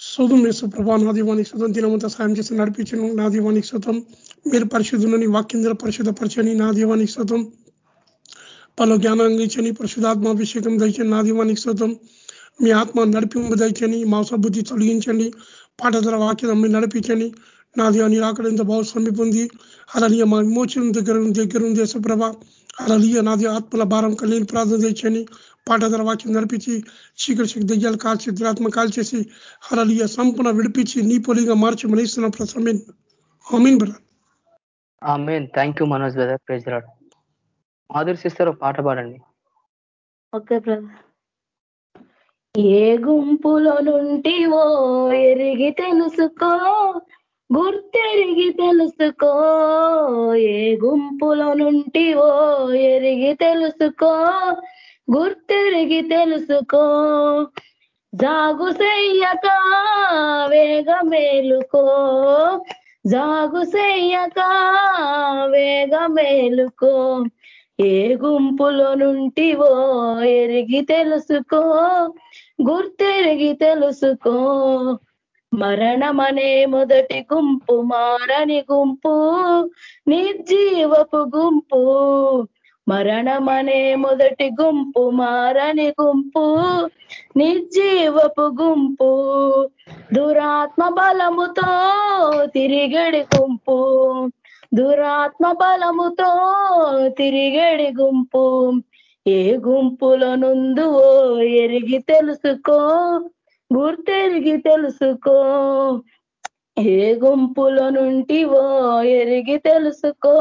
శోధం వేసు ప్రభా నా దీవానికి శుతం దినమంతా సాయం చేసి నడిపించను. నా దీవానికి శుతం మీరు పరిశుద్ధులని వాక్యంధ్ర పరిశుద్ధపరచని నా దీవానికి శుతం పలు జ్ఞానం అందించని పరిశుధాత్మాభిషేకం దయచని నా దీవానికి శుతం మీ ఆత్మ నడిపింపు దయచని మాంసబుద్ధి తొలగించండి. పాట ధర వాక్యం మీరు నడిపించండి. నా దీవాన్ని రాకడంతో ఎంత సమీపం ఉంది. అలలియ మా విమోచనం దగ్గర దగ్గర ఉంది దేశప్రభ అలలియ నాది ఆత్మల భారం కలిగిన ప్రార్థన తెచ్చని పాట ధర వాక్యం నడిపించి చీకటి శక్తి దయ్యాలు కాల్చి దురాత్మ కాల్చేసి అలలియ సంపూర్ణ విడిపించి నీ పొలిగా మార్చి మనిస్తున్న ప్రసమీన్ Amin brother. Thank you Manoj brother. Praise rod Madhuri sister పాట పాడండి. Okay brother. ఏ గుంపులో నుంటివో ఎరిగి తెలుసుకో గుర్తెరిగి తెలుసుకో ఏ గుంపులో నుంటివో ఎరిగి తెలుసుకో. గుర్తెరిగి తెలుసుకో. జాగు చెయ్యక వేగ మేలుకో జాగు చెయ్యక వేగ మేలుకో ఏ గుంపులో నుంటివో ఎరిగి తెలుసుకో. గుర్తెరిగి తెలుసుకో. మరణమనే మొదటి గుంపు మారని గుంపు నిర్జీవపు గుంపు. మరణమనే మొదటి గుంపు మారని గుంపు నిర్జీవపు గుంపు. దురాత్మ బలముతో తిరిగడి గుంపు. దురాత్మ బలముతో తిరిగడి గుంపు. ఏ గుంపులో నుందువో ఎరిగి తెలుసుకో. గుర్తెరిగి తెలుసుకో. ఏ గుంపులో నుంటివో ఎరిగి తెలుసుకో.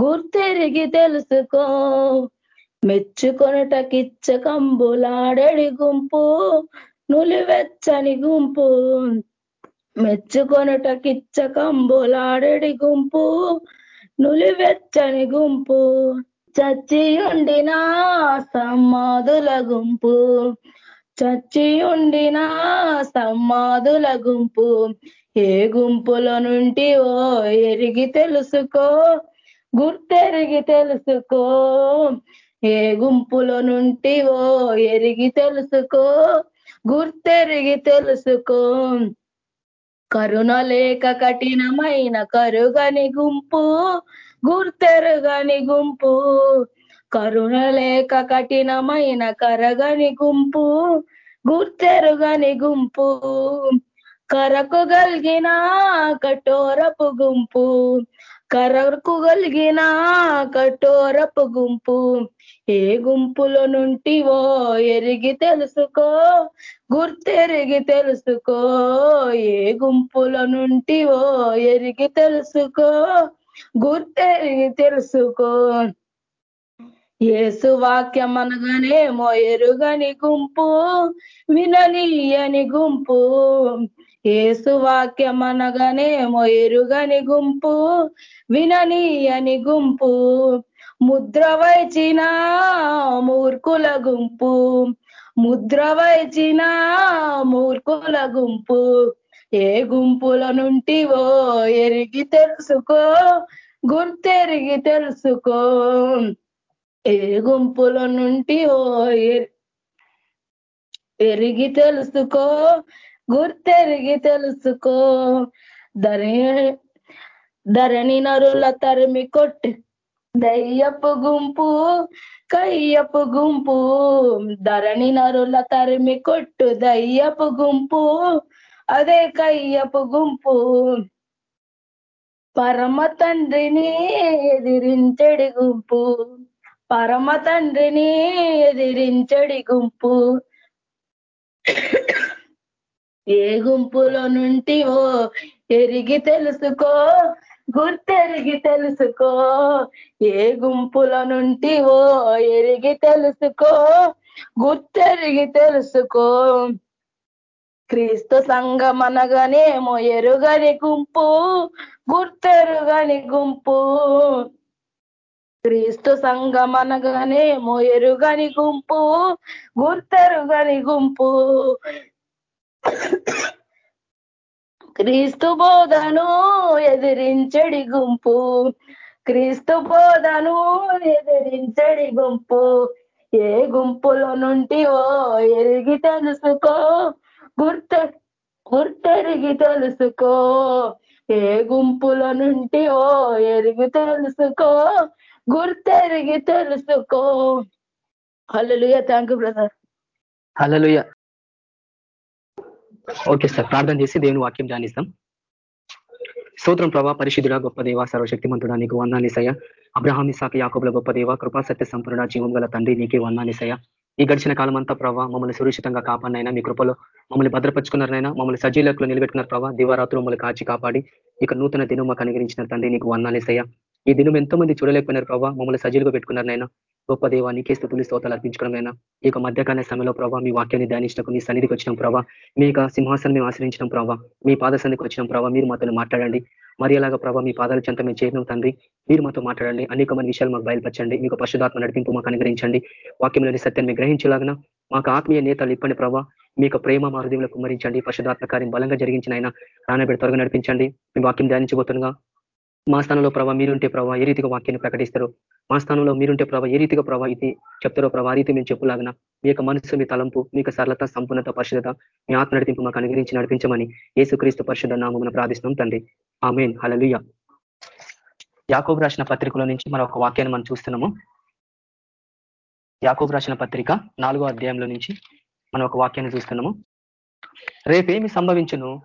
గుర్తెరిగి తెలుసుకో. మెచ్చుకొనటకిచ్చ కంబులాడడి గుంపు నులివెచ్చని గుంపు. మెచ్చుకొనటకిచ్చ కంబులాడడి గుంపు నులివెచ్చని గుంపు. చచ్చి ఉండిన సమాధుల గుంపు. చచ్చి ఉండిన సమాధుల గుంపు ఏ గుంపులో నుండి ఓ ఎరిగి తెలుసుకో గుర్తెరిగి తెలుసుకో. ఏ గుంపులో నుండి ఓ ఎరిగి తెలుసుకో గుర్తెరిగి తెలుసుకో. కరుణ లేక కఠినమైన కరుగని గుంపు గుర్తెరుగని గుంపు. కరుణ లేక కఠినమైన కరగని గుంపు గుర్తెరుగని గుంపు కరకు గలిగిన కఠోరపు గుంపు కరకు గలిగిన కఠోరపు గుంపు. ఏ గుంపులో నుంటివో ఎరిగి తెలుసుకో గుర్తెరిగి తెలుసుకో. ఏ గుంపులో నుంటివో ఎరిగి తెలుసుకో గుర్తెరిగి తెలుసుకో. ఏసు వాక్యం అనగానేమో ఎరుగని గుంపు విననీయని గుంపు. ఏసు వాక్యం అనగానేమో ఎరుగని గుంపు విననీయని గుంపు. ముద్ర వైచిన మూర్ఖుల గుంపు ముద్ర వైచిన మూర్ఖుల గుంపు. ఏ గుంపుల నుంటివో ఎరిగి తెలుసుకో గుర్తెరిగి తెలుసుకో. ఏ గుంపుల నుండి ఓ ఎరిగి తెలుసుకో గుర్తెరిగి తెలుసుకో. ధరణి ధరణి నరుల తరిమి కొట్టి దయ్యపు గుంపు కయ్యపు గుంపు. ధరణి నరుల తరిమి కొట్టు దయ్యపు గుంపు అదే కయ్యపు గుంపు. పరమ తండ్రిని ఎదిరించడి గుంపు. పరమ తండ్రిని ఎదిరించడి గుంపు. ఏ గుంపులో నుంటివో ఎరిగి తెలుసుకో గుర్తెరిగి తెలుసుకో. ఏ గుంపులో నుంటివో ఎరిగి తెలుసుకో గుర్తెరిగి తెలుసుకో. క్రీస్తు సంఘం అనగానేమో ఎరుగని గుంపు గుర్తెరుగని గుంపు. క్రీస్తు సంఘం అనగానేమో ఎరుగని గుంపు గుర్తెరుగని గుంపు. క్రీస్తు బోధను ఎదిరించడి గుంపు. క్రీస్తు బోధను ఎదిరించడి గుంపు. ఏ గుంపులో నుండి ఓ ఎరిగి తెలుసుకో. గుర్త గుర్తెరిగి తెలుసుకో. ఏ గుంపుల నుండి ఓ ఎరిగి తెలుసుకో గుర్తెరిగి తెలుసుకో. హలలుయ thank you brother hallelujah okay sir ప్రార్థన చేసి దేవుని వాక్యం ధ్యానిస్తాం. సూత్రం ప్రభా పరిశుద్ధుడ గొప్ప దేవ సర్వశక్తిమంతుడా నీకు వందానిసయ అబ్రహాం ఇసాక యాకబుల గొప్ప దేవ కృపా సత్య సంపూర్ణ జీవం గల తండ్రి నీకే వందానిసయ ఈ గడిచిన కాలం అంతా ప్రభావ మమ్మల్ని సురక్షితంగా కాపాడినైనా మీ కృపలో మమ్మల్ని భద్రపరుచుకున్నారనైనా మమ్మల్ని సజీలకులు నిలబెట్టుకున్నారు ప్రభావ దివారాత్రులు మమ్మల్ని కాచి కాపాడి ఇక నూతన దినం మాకు అనుగ్రహించిన తండ్రి. నీకు వందాలేసయ్యా ఈ దినం ఎంతో మంది చూడలేకపోయినారు ప్రభావ మమ్మల్ని సజీలుగా పెట్టుకున్నారనైనా గొప్ప దేవానికి స్థుతులు స్తోతాలు అర్పించుకోవడమైనా ఈ యొక్క మధ్యకాల సమయంలో ప్రభావ మీ వాక్యాన్ని ధ్యానించడం మీ సన్నిధికి వచ్చిన ప్రభావ మీ యొక్క సింహాసనం మేము ఆశ్రయించడం ప్రభావ మీ పాద సన్నిధికి వచ్చిన ప్రభావ మీరు మాతో మాట్లాడండి. మరి అలాగా ప్రభావ మీ పాదాల చెంత మేము చేయడం తండ్రి. మీరు మాతో మాట్లాడండి. అనేకమైన విషయాలు మాకు బయలుపరచండి. మీకు పశుధాత్మ నడిపింపు మాకు అనుగ్రహించండి. వాక్యంలోని సత్యాన్ని గ్రహించలాగిన మాకు ఆత్మీయ నేతలు ఇప్పండి ప్రభావ మీ యొక్క ప్రేమ మా కుమ్మరించండి. పశుధాత్మ కార్యం బలంగా జరిగించిన ఆయన నానబెడి త్వరగా నడిపించండి. మీ వాక్యం ధ్యానించబోతుండగా మా స్థానంలో ప్రభావ మీరుంటే ప్రభావ ఏ రీతిగా వాక్యాన్ని ప్రకటిస్తారు? మా స్థానంలో మీరుంటే ప్రభావ ఏ రీతిగా ప్రభావ ఇది చెప్తారో ప్రభావ ఆ రీతి మేము చెప్పులాగిన మీ యొక్క మనసు మీ తలంపు మీ యొక్క సరళత సంపూర్ణత పరిశుద్ధత మీ ఆత్మ నడిపింపు మాకు అనుగ్రహించి నడిపించమని ఏసుక్రీస్తు పరిశుద్ధ నామం ప్రార్థిస్తున్నాం తండ్రి. ఆమెన్. హలలుయ యాకోబు రాసిన పత్రికలో నుంచి మన ఒక వాక్యాన్ని మనం చూస్తున్నాము. యాకోబు రాసిన పత్రిక నాలుగో అధ్యాయంలో నుంచి మనం ఒక వాక్యాన్ని చూస్తున్నాము. రేపేమి సంభవించును?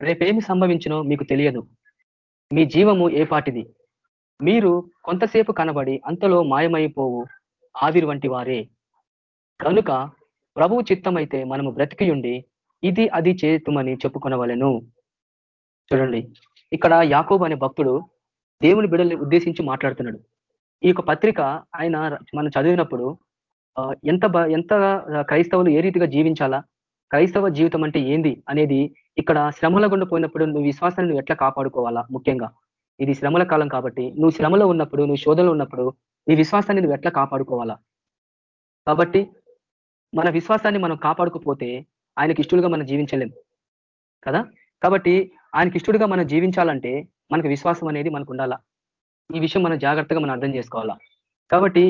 రేపేమి సంభవించునో మీకు తెలియదు. మీ జీవము ఏ పాటిది? మీరు కొంతసేపు కనబడి అంతలో మాయమైపోవు ఆవిరి వంటి వారే. కనుక ప్రభువు చిత్తమైతే మనము బ్రతికియుండి ఇది అది చేతుమని చెప్పుకొనవలెను. చూడండి ఇక్కడ యాకోబు అనే భక్తుడు దేవుని బిడల్ని ఉద్దేశించి మాట్లాడుతున్నాడు. ఈ యొక్క పత్రిక ఆయన మనం చదివినప్పుడు ఎంత ఎంత క్రైస్తవులు ఏ రీతిగా జీవించాలా? క్రైస్తవ జీవితం అంటే ఏంది అనేది ఇక్కడ శ్రమల గుండా పోయినప్పుడు నువ్వు విశ్వాసాన్ని నువ్వు ఎట్లా కాపాడుకోవాలా ముఖ్యంగా? ఇది శ్రమల కాలం కాబట్టి నువ్వు శ్రమలో ఉన్నప్పుడు నువ్వు శోధనలో ఉన్నప్పుడు నీ విశ్వాసాన్ని నువ్వు ఎట్లా కాపాడుకోవాలా? కాబట్టి మన విశ్వాసాన్ని మనం కాపాడుకోపోతే ఆయనకి ఇష్టలుగా మనం జీవించలేం. కదా? కాబట్టి ఆయనకి ఇష్టడుగా మనం జీవించాలంటే మనకు విశ్వాసం అనేది మనకు ఉండాలా? ఈ విషయం మనం జాగ్రత్తగా మనం అర్థం చేసుకోవాలా? కాబట్టి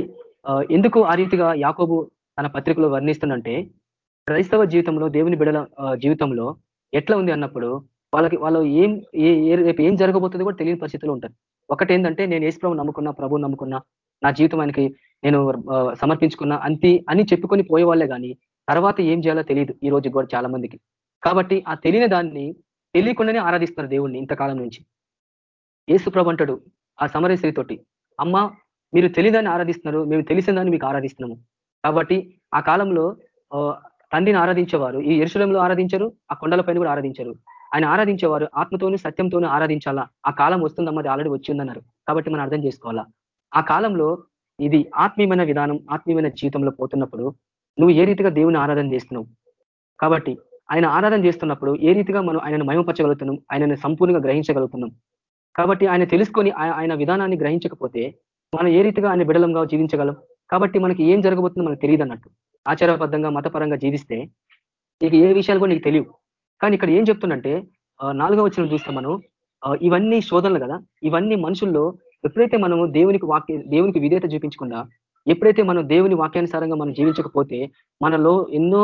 ఎందుకు ఆ రీతిగా యాకోబు తన పత్రికలో వర్ణిస్తుందంటే క్రైస్తవ జీవితంలో దేవుని బిడల జీవితంలో ఎట్లా ఉంది అన్నప్పుడు వాళ్ళకి వాళ్ళు ఏం రేపు ఏం జరగబోతుందో కూడా తెలియని పరిస్థితులు ఉంటారు ఒకటి ఏంటంటే నేను ఏసుప్రభు నమ్ముకున్నా ప్రభు నమ్ముకున్నా నా జీవితం ఆయనకి నేను సమర్పించుకున్నా అంతి అని చెప్పుకొని పోయేవాళ్ళే కానీ తర్వాత ఏం చేయాలో తెలియదు ఈ రోజు కూడా చాలా మందికి కాబట్టి ఆ తెలియని దాన్ని తెలియకుండానే ఆరాధిస్తున్నారు దేవుణ్ణి ఇంతకాలం నుంచి. ఏసుప్రభు అంటాడు ఆ సమరేశ్వరితోటి అమ్మ మీరు తెలియదాన్ని ఆరాధిస్తున్నారు మేము తెలిసిన దాన్ని మీకు ఆరాధిస్తున్నాము. కాబట్టి ఆ కాలంలో తండ్రిని ఆరాధించేవారు. ఈ ఎరుశలంలో ఆరాధించరు ఆ కొండలపైన కూడా ఆరాధించరు. ఆయన ఆరాధించేవారు ఆత్మతోని సత్యంతోనూ ఆరాధించాలా? ఆ కాలం వస్తుందమ్మా అది ఆల్రెడీ వచ్చిందన్నారు. కాబట్టి మనం అర్థం చేసుకోవాలా? ఆ కాలంలో ఇది ఆత్మీయమైన విధానం ఆత్మీయమైన జీవితంలో పోతున్నప్పుడు నువ్వు ఏ రీతిగా దేవుని ఆరాధన చేస్తున్నావు? కాబట్టి ఆయన ఆరాధన చేస్తున్నప్పుడు ఏ రీతిగా మనం ఆయనను మయమపరచగలుగుతున్నాం ఆయనను సంపూర్ణంగా గ్రహించగలుగుతున్నాం? కాబట్టి ఆయన తెలుసుకొని ఆయన విధానాన్ని గ్రహించకపోతే మనం ఏ రీతిగా ఆయన బిడలంగా జీవించగలం? కాబట్టి మనకి ఏం జరగబోతుందో మనకు తెలియదు అన్నట్టు ఆచారబద్ధంగా మతపరంగా జీవిస్తే నీకు ఏ విషయాలు కూడా నీకు తెలియవు. కానీ ఇక్కడ ఏం చెప్తుందంటే నాలుగో వచ్చిన చూస్తే మనం ఇవన్నీ శోధనలు కదా ఇవన్నీ మనుషుల్లో ఎప్పుడైతే మనము దేవునికి వాక్య దేవునికి విధేత చూపించకుండా ఎప్పుడైతే మనం దేవుని వాక్యానుసారంగా మనం జీవించకపోతే మనలో ఎన్నో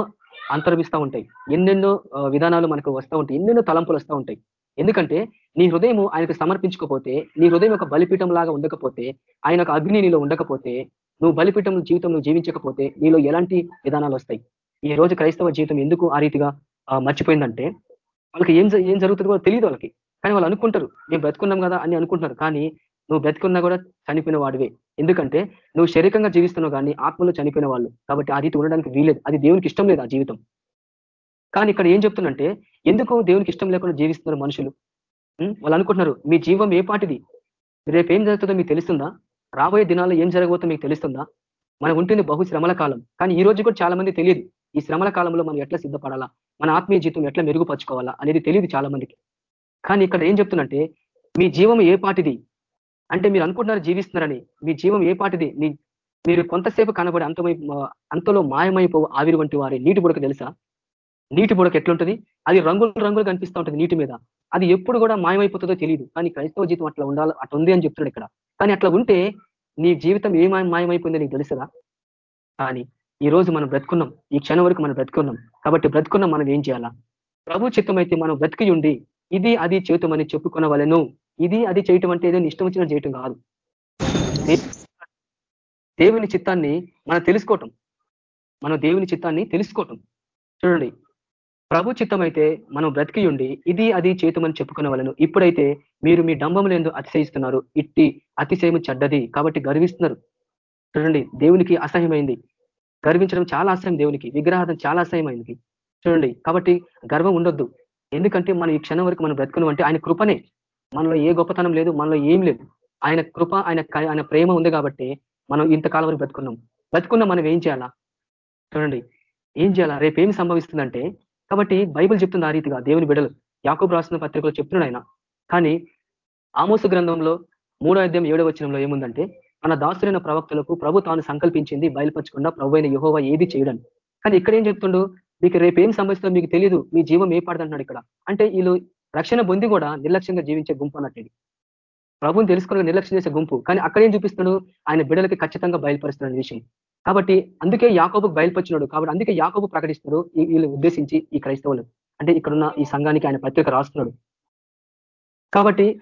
అంతర్విస్తూ ఉంటాయి. ఎన్నెన్నో విధానాలు మనకు వస్తూ ఉంటాయి. ఎన్నెన్నో తలంపులు వస్తూ ఉంటాయి. ఎందుకంటే నీ హృదయం ఆయనకు సమర్పించకపోతే నీ హృదయం ఒక బలిపీఠం లాగా ఉండకపోతే ఆయన అగ్ని నీలో ఉండకపోతే నువ్వు బలిపీఠం జీవితం నువ్వు జీవించకపోతే నీలో ఎలాంటి విధానాలు వస్తాయి? ఈ రోజు క్రైస్తవ జీవితం ఎందుకు ఆ రీతిగా మర్చిపోయిందంటే వాళ్ళకి ఏం ఏం జరుగుతుందో కూడా తెలియదు వాళ్ళకి. కానీ వాళ్ళు అనుకుంటారు మేము బ్రతుకున్నాం కదా అని అనుకుంటున్నారు. కానీ నువ్వు బ్రతుకున్నా కూడా చనిపోయిన వాడివే. ఎందుకంటే నువ్వు శరీరంగా జీవిస్తున్నావు కానీ ఆత్మలో చనిపోయిన వాళ్ళు. కాబట్టి ఆ రీతి ఉండడానికి వీలేదు అది దేవునికి ఇష్టం లేదు ఆ జీవితం. కానీ ఇక్కడ ఏం చెప్తున్నంటే ఎందుకు దేవునికి ఇష్టం లేకుండా జీవిస్తున్నారు మనుషులు? వాళ్ళు అనుకుంటున్నారు మీ జీవం ఏ పాటిది? రేపు ఏం జరుగుతుందో మీకు తెలుస్తుందా? రాబోయే దినాల్లో ఏం జరగబోతుందో మీకు తెలుస్తుందా? మనం ఉంటుంది బహు శ్రమల కాలం. కానీ ఈ రోజు కూడా చాలా మంది తెలియదు. ఈ శ్రమల కాలంలో మనం ఎట్లా సిద్ధపడాలా? మన ఆత్మీయ జీవితం ఎట్లా మెరుగుపరచుకోవాలా? అనేది తెలియదు చాలా మందికి కానీ ఇక్కడ ఏం చెప్తున్నంటే మీ జీవం ఏ పాటిది? అంటే మీరు అనుకుంటున్నారు జీవిస్తున్నారని. మీ జీవం ఏ పాటిది? మీ మీరు కొంతసేపు కనబడి అంతమై అంతలో మాయమైపో ఆవిరి వంటి వారి నీటి బుడక తెలుసా? నీటి బుడక ఎట్లుంటుంది? అది రంగులు రంగులు కనిపిస్తూ ఉంటుంది నీటి మీద. అది ఎప్పుడు కూడా మాయమైపోతుందో తెలియదు కానీ క్రైస్తవ జీవితం అట్లా ఉండాలి అట్లా ఉంది అని చెప్తున్నాడు ఇక్కడ. కానీ అట్లా ఉంటే నీ జీవితం ఏ మాయమైపోయిందో నీకు తెలుసుదా కానీ ఈ రోజు మనం బ్రతుకున్నాం. ఈ క్షణం వరకు మనం బ్రతుకున్నాం. కాబట్టి బ్రతుకున్నాం మనం ఏం చేయాలా? ప్రభు చిత్తం అయితే మనం బ్రతికి ఉండి ఇది అది చేతుమని చెప్పుకున్న వాళ్ళను ఇది అది చేయటం అంటే ఏదో ఇష్టం వచ్చిన చేయటం కాదు. దేవుని చిత్తాన్ని మనం తెలుసుకోవటం. మనం దేవుని చిత్తాన్ని తెలుసుకోవటం. చూడండి. ప్రభు చిత్తం అయితే మనం బ్రతికి ఉండి ఇది అది చేతుమని చెప్పుకునే వాళ్ళను. ఇప్పుడైతే మీరు మీ డంబములందు అతిశయిస్తున్నారు. ఇట్టి అతిశయము చెడ్డది కాబట్టి గర్విస్తున్నారు. చూడండి దేవునికి అసహ్యమైంది. గర్వించడం చాలా అసహ్యం దేవునికి. విగ్రహార్థం చాలా అసహ్యమైంది. చూడండి కాబట్టి గర్వం ఉండొద్దు. ఎందుకంటే మనం ఈ క్షణం వరకు మనం బ్రతుకున్నామంటే ఆయన కృపనే. మనలో ఏ గొప్పతనం లేదు మనలో ఏం లేదు. ఆయన కృప ఆయన ఆయన ప్రేమ ఉంది కాబట్టి మనం ఇంతకాలం వరకు బ్రతుకున్నాం. బ్రతుకున్నా మనం ఏం చేయాలా? చూడండి ఏం చేయాలా? రేపు ఏం సంభవిస్తుందంటే కాబట్టి బైబిల్ చెప్తుంది ఆ రీతిగా దేవుని బిడలు. యాకోబు రాసిన పత్రికలో చెప్తున్నాడు ఆయన. కానీ ఆమోసు గ్రంథంలో మూడో అధ్యాయం ఏడో వచనంలో ఏముందంటే మన దాసులైన ప్రవక్తలకు ప్రభు తాను సంకల్పించింది బయలుపరచకుండా ప్రభు అయిన యుహోవ ఏది చేయడం కానీ ఇక్కడ ఏం చెప్తుండో? మీకు రేపు ఏం సంభవిస్తుందో మీకు తెలియదు మీ జీవం ఏ పడదంటున్నాడు ఇక్కడ? అంటే వీళ్ళు రక్షణ పొంది కూడా నిర్లక్ష్యంగా జీవించే గుంపు అన్నట్టు ప్రభుని తెలుసుకుని నిర్లక్ష్యం చేసే గుంపు. కానీ అక్కడ ఏం చూపిస్తున్నాడు? ఆయన బిడ్డలకి ఖచ్చితంగా బయలుపరుస్తున్నాడు విషయం కాబట్టి అందుకే యాకోబు బయలుపరిచినాడు. కాబట్టి అందుకే యాకోబు ప్రకటిస్తున్నాడు. వీళ్ళు ఉద్దేశించి ఈ క్రైస్తవులు. అంటే ఇక్కడున్న ఈ సంఘానికి ఆయన పత్రిక రాస్తున్నాడు. కాబట్టి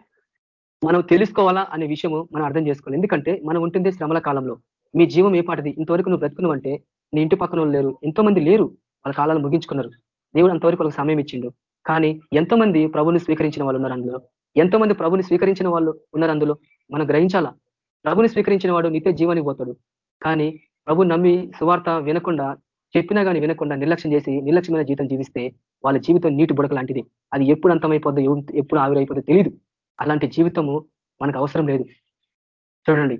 మనం తెలుసుకోవాలా అనే విషయము మనం అర్థం చేసుకోవాలి. ఎందుకంటే మనం ఉంటుంది శ్రమల కాలంలో. మీ జీవం ఏ పాటిది? ఇంతవరకు నువ్వు బ్రతుకును అంటే నీ ఇంటి పక్కన లేరు. ఎంతో మంది లేరు. వాళ్ళ కాలాలు ముగించుకున్నారు. దేవుడు అంతవరకు వాళ్ళకి సమయం ఇచ్చిండు. కానీ ఎంతమంది ప్రభుని స్వీకరించిన వాళ్ళు ఉన్నారు అందులో. ఎంతమంది ప్రభుని స్వీకరించిన వాళ్ళు ఉన్నారు అందులో. మనం గ్రహించాలా? ప్రభుని స్వీకరించిన వాడు నిత్య జీవానికి పోతాడు. కానీ ప్రభు నమ్మి సువార్త వినకుండా చెప్పినా కానీ వినకుండా నిర్లక్ష్యం చేసి నిర్లక్ష్యమైన జీవితం జీవిస్తే వాళ్ళ జీవితం నీటి బుడక లాంటిది. అది ఎప్పుడు అంతమైపోద్దో ఎప్పుడు ఆవిరైపోద్దో తెలియదు అలాంటి జీవితము మనకు అవసరం లేదు. చూడండి.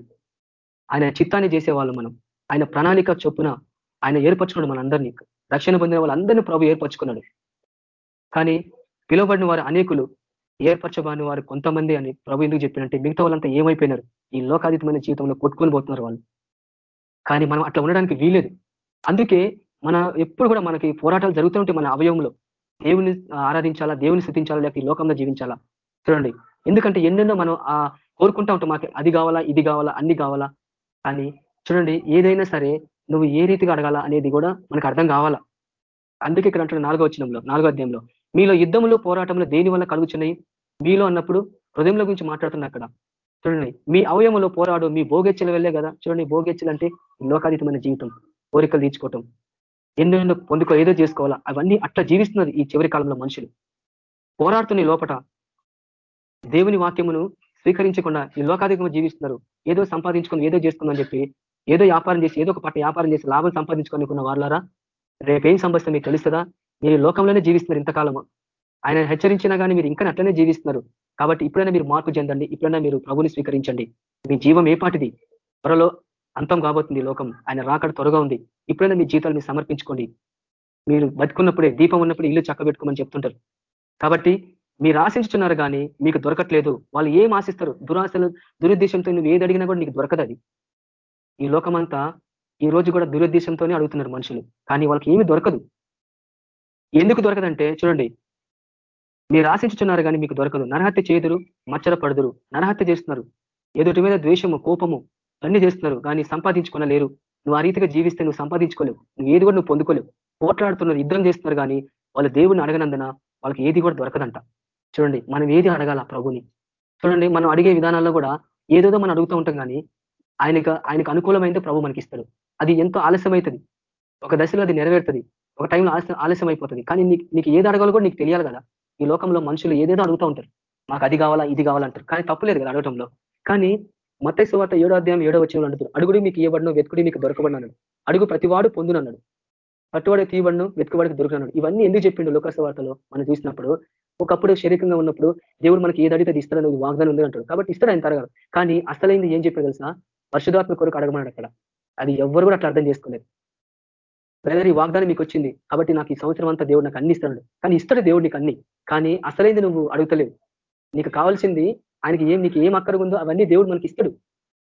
ఆయన చిత్తాన్ని చేసేవాళ్ళు మనం. ఆయన ప్రణాళిక చొప్పున ఆయన ఏర్పరచుకున్నాడు మనందరినీ. రక్షణ పొందిన వాళ్ళందరినీ ప్రభు ఏర్పరచుకున్నాడు. కానీ పిలువబడిన వారు అనేకులు ఏర్పరచబాని వారు కొంతమంది అని ప్రభు ఎందుకు చెప్పినంటే మిగతా వాళ్ళంతా ఏమైపోయినారు? ఈ లోకాతీతమైన జీవితంలో కొట్టుకొని పోతున్నారు వాళ్ళు. కానీ మనం అట్లా ఉండడానికి వీలేదు అందుకే మన ఎప్పుడు కూడా మనకి పోరాటాలు జరుగుతుంటే మన అవయవంలో. దేవుని ఆరాధించాలా? దేవుని స్థితించాలా? లేకపోతే లోకంలో జీవించాలా? చూడండి. ఎందుకంటే ఎన్నెన్నో మనం ఆ కోరుకుంటా ఉంటాం మాకు అది కావాలా ఇది కావాలా అన్ని కావాలా. కానీ చూడండి ఏదైనా సరే నువ్వు ఏ రీతిగా అడగాల అనేది కూడా మనకు అర్థం కావాలా. అందుకే ఇక్కడ అంటున్న నాలుగో వచ్చినంలో నాలుగో అధ్యాయంలో మీలో యుద్ధములు పోరాటంలో దేని వల్ల కలుగుతున్నాయి మీలో అన్నప్పుడు హృదయంలో గురించి మాట్లాడుతున్నా అక్కడ. చూడండి మీ అవయవంలో పోరాడు మీ భోగెచ్చలు వెళ్ళే కదా? చూడండి భోగెచ్చలు అంటే లోకాతీతమైన జీవితం కోరికలు తీర్చుకోవటం. ఎన్నెన్నో పొందుకో ఏదో చేసుకోవాలా? అవన్నీ అట్లా జీవిస్తున్నారు ఈ చివరి కాలంలో మనుషులు. పోరాడుతున్న లోపట దేవుని వాక్యమును స్వీకరించకుండా ఈ లోకాధికంగా జీవిస్తున్నారు. ఏదో సంపాదించుకొని ఏదో చేసుకుందని చెప్పి ఏదో వ్యాపారం చేసి ఏదో ఒక పట్ల వ్యాపారం చేసి లాభం సంపాదించుకోనుకున్న వాళ్ళారా రేపేం సంభవిస్తే మీకు తెలుస్తుందా? మీరు లోకంలోనే జీవిస్తున్నారు ఇంతకాలము. ఆయన హెచ్చరించినా కానీ మీరు ఇంకా అట్లనే జీవిస్తున్నారు. కాబట్టి ఇప్పుడైనా మీరు మార్పు చెందండి. ఇప్పుడైనా మీరు ప్రభుని స్వీకరించండి. మీ జీవం ఏ పాటిది? త్వరలో అంతం కాబోతుంది లోకం. ఆయన రాకడ త్వరగా ఉంది. ఇప్పుడైనా మీ జీవితాలు మీరు సమర్పించుకోండి. మీరు బతుకున్నప్పుడే దీపం ఉన్నప్పుడు ఇల్లు చక్కబెట్టుకోమని చెప్తుంటారు. కాబట్టి మీరు ఆశించుతున్నారు కానీ మీకు దొరకట్లేదు. వాళ్ళు ఏం ఆశిస్తారు? దురాశలు దురుద్దేశంతో నువ్వు ఏది అడిగినా కూడా నీకు దొరకదు అది. ఈ లోకమంతా ఈ రోజు కూడా దురుద్దేశంతోనే అడుగుతున్నారు మనుషులు. కానీ వాళ్ళకి ఏమి దొరకదు. ఎందుకు దొరకదంటే చూడండి మీరు ఆశించుతున్నారు కానీ మీకు దొరకదు. నరహత్య చేదురు మచ్చర పడుదురు నరహత్య చేస్తున్నారు. ఎదుటి మీద ద్వేషము కోపము అన్ని చేస్తున్నారు కానీ సంపాదించుకోలేరు నువ్వు ఆ రీతిగా జీవిస్తే నువ్వు సంపాదించుకోలేవు. నువ్వు ఏది కూడా నువ్వు పొందుకోలేవు. పోట్లాడుతున్నారు యుద్ధం చేస్తున్నారు కానీ వాళ్ళ దేవుని అడగనందున వాళ్ళకి ఏది కూడా దొరకదంట. చూడండి మనం ఏది అడగాల ప్రభుని? చూడండి మనం అడిగే విధానాల్లో కూడా ఏదేదో మనం అడుగుతూ ఉంటాం కానీ ఆయనకు ఆయనకు అనుకూలమైనది ప్రభు మనకి ఇస్తాడు అది ఎంతో ఆలస్యం అవుతుంది ఒక దశలో అది నెరవేరుతుంది. ఒక టైంలో ఆలస్యం ఆలస్యం అయిపోతుంది కానీ నీకు నీకు ఏది అడగాలో కూడా నీకు తెలియాలి కదా. ఈ లోకంలో మనుషులు ఏదేదో అడుగుతూ ఉంటారు. మాకు అది కావాలా ఇది కావాలంటారు కానీ తప్పులేదు కదా అడగటంలో. కానీ మత సువార్త ఏడో అధ్యాయం ఏడో వచ్చిన అంటారు అడుగుడు మీకు ఇవ్వబడిన వెతుకుడి మీకు దొరకబడినాడు అడుగు ప్రతివాడు పొందునన్నాడు పట్టువాడు తీయబడిను వెతుకువాడికి దొరికినాడు ఇవన్నీ ఎందుకు చెప్పిండు లోకసవార్తలో మనం చూసినప్పుడు? ఒకప్పుడు శరీరంగా ఉన్నప్పుడు దేవుడు మనకి ఏది అడిగితే ఇస్తాడని వాగ్దానం ఉంది అంటాడు. కాబట్టి ఇస్తాడు ఆయన తరగదు కానీ అసలైంది ఏం చెప్పారు తెలిసిన పరిశుధాత్మ కొరకు అడగమన్నాడు అక్కడ. అది ఎవరు కూడా అట్లా అర్థం చేసుకోలేదు. బ్రదర్ ఈ వాగ్దానం మీకు వచ్చింది. కాబట్టి నాకు ఈ సంవత్సరం అంతా దేవుడు నాకు అన్ని ఇస్తాడు కానీ ఇస్తాడు దేవుడు నీకు అన్ని. కానీ అసలైంది నువ్వు అడుగుతలేవు. నీకు కావాల్సింది ఆయనకి ఏం నీకు ఏం అక్కర అవన్నీ దేవుడు మనకి ఇస్తాడు.